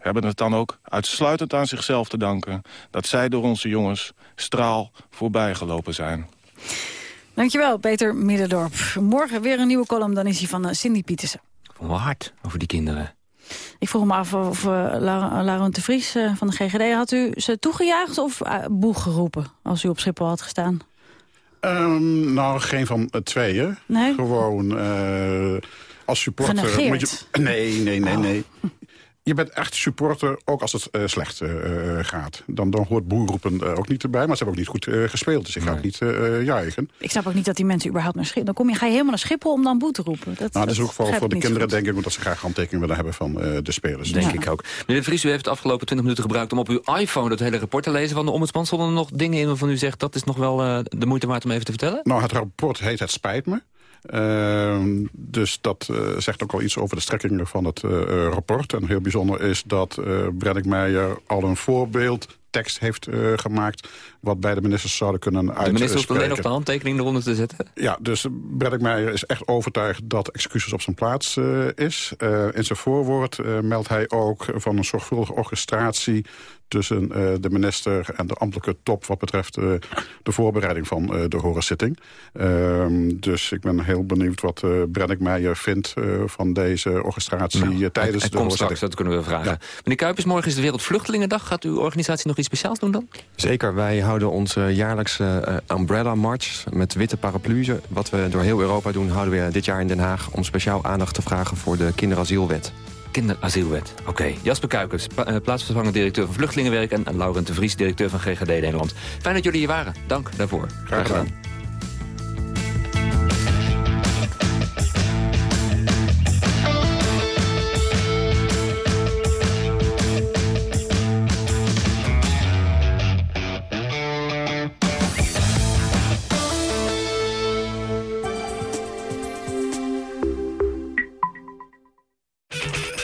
hebben het dan ook uitsluitend aan zichzelf te danken... dat zij door onze jongens straal voorbijgelopen zijn. Dankjewel, Peter Middendorp. Morgen weer een nieuwe column, dan is hij van uh, Cindy Pietersen. Van wel hard over die kinderen. Ik vroeg me af of uh, Laurent de Vries uh, van de GGD... had u ze toegejaagd of boeg geroepen als u op Schiphol had gestaan? Um, nou, geen van het tweeën. Nee? Gewoon als supporter... Genegeerd? Je, nee, nee, nee, nee. *laughs* je bent echt supporter, ook als het uh, slecht uh, gaat. Dan, dan hoort boerroepen uh, ook niet erbij. Maar ze hebben ook niet goed gespeeld, dus ik ga ook niet juichen. Ik snap ook niet dat die mensen überhaupt naar Schiphol... Dan kom je, ga je helemaal naar Schiphol om dan boe te roepen. Dat, nou, dat is ook vooral voor de kinderen, goed. denk ik... dat ze graag handtekeningen willen hebben van de spelers. Denk ja. ik ook. Meneer Vries, u heeft de afgelopen 20 minuten gebruikt... om op uw iPhone dat hele rapport te lezen van de ombudsman. Stonden er nog dingen in waarvan u zegt... dat is nog wel de moeite waard om even te vertellen? Nou, het rapport heet Het Spijt Me. Uh, dus dat uh, zegt ook al iets over de strekkingen van het uh, rapport. En heel bijzonder is dat uh, Brennick Meijer al een voorbeeld tekst heeft uh, gemaakt... wat bij de ministers zouden kunnen uitspreken. De minister hoeft alleen nog de handtekening eronder te zetten? Ja, dus Meijer is echt overtuigd dat excuses op zijn plaats uh, is. Uh, in zijn voorwoord meldt hij ook van een zorgvuldige orchestratie tussen uh, de minister en de ambtelijke top... wat betreft uh, de voorbereiding van uh, de hoorzitting. dus ik ben heel benieuwd wat uh, Brennick Meijer vindt van deze orchestratie nou, tijdens het de komt straks, dat kunnen we vragen. Ja. Meneer Kuipers, morgen is de Wereldvluchtelingendag. Gaat uw organisatie nog iets speciaals doen dan? Zeker, wij houden onze jaarlijkse Umbrella March met witte paraplu's. Wat we door heel Europa doen, houden we dit jaar in Den Haag... om speciaal aandacht te vragen voor de kinderasielwet kinderasielwet. Oké. Okay. Jasper Kuikers, plaatsvervangend directeur van Vluchtelingenwerk... en Laurent de Vries, directeur van GGD Nederland. Fijn dat jullie hier waren. Dank daarvoor. Graag gedaan.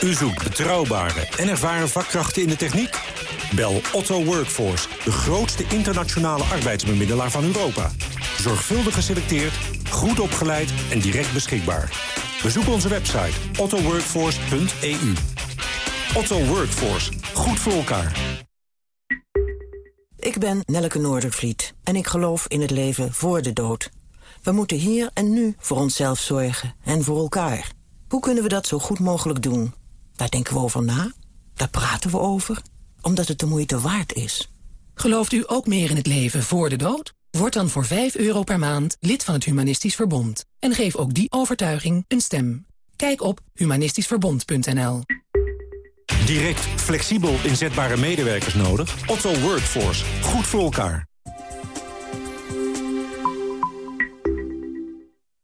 U zoekt betrouwbare en ervaren vakkrachten in de techniek? Bel Otto Workforce, de grootste internationale arbeidsbemiddelaar van Europa. Zorgvuldig geselecteerd, goed opgeleid en direct beschikbaar. Bezoek onze website ottoworkforce.eu. Otto Workforce, goed voor elkaar. Ik ben Nelleke Noordervliet en ik geloof in het leven voor de dood. We moeten hier en nu voor onszelf zorgen en voor elkaar. Hoe kunnen we dat zo goed mogelijk doen? Daar denken we over na, daar praten we over, omdat het de moeite waard is. Gelooft u ook meer in het leven voor de dood? Word dan voor 5 euro per maand lid van het Humanistisch Verbond. En geef ook die overtuiging een stem. Kijk op humanistischverbond.nl Direct, flexibel inzetbare medewerkers nodig? Otto Workforce. Goed voor elkaar.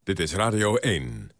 Dit is Radio 1.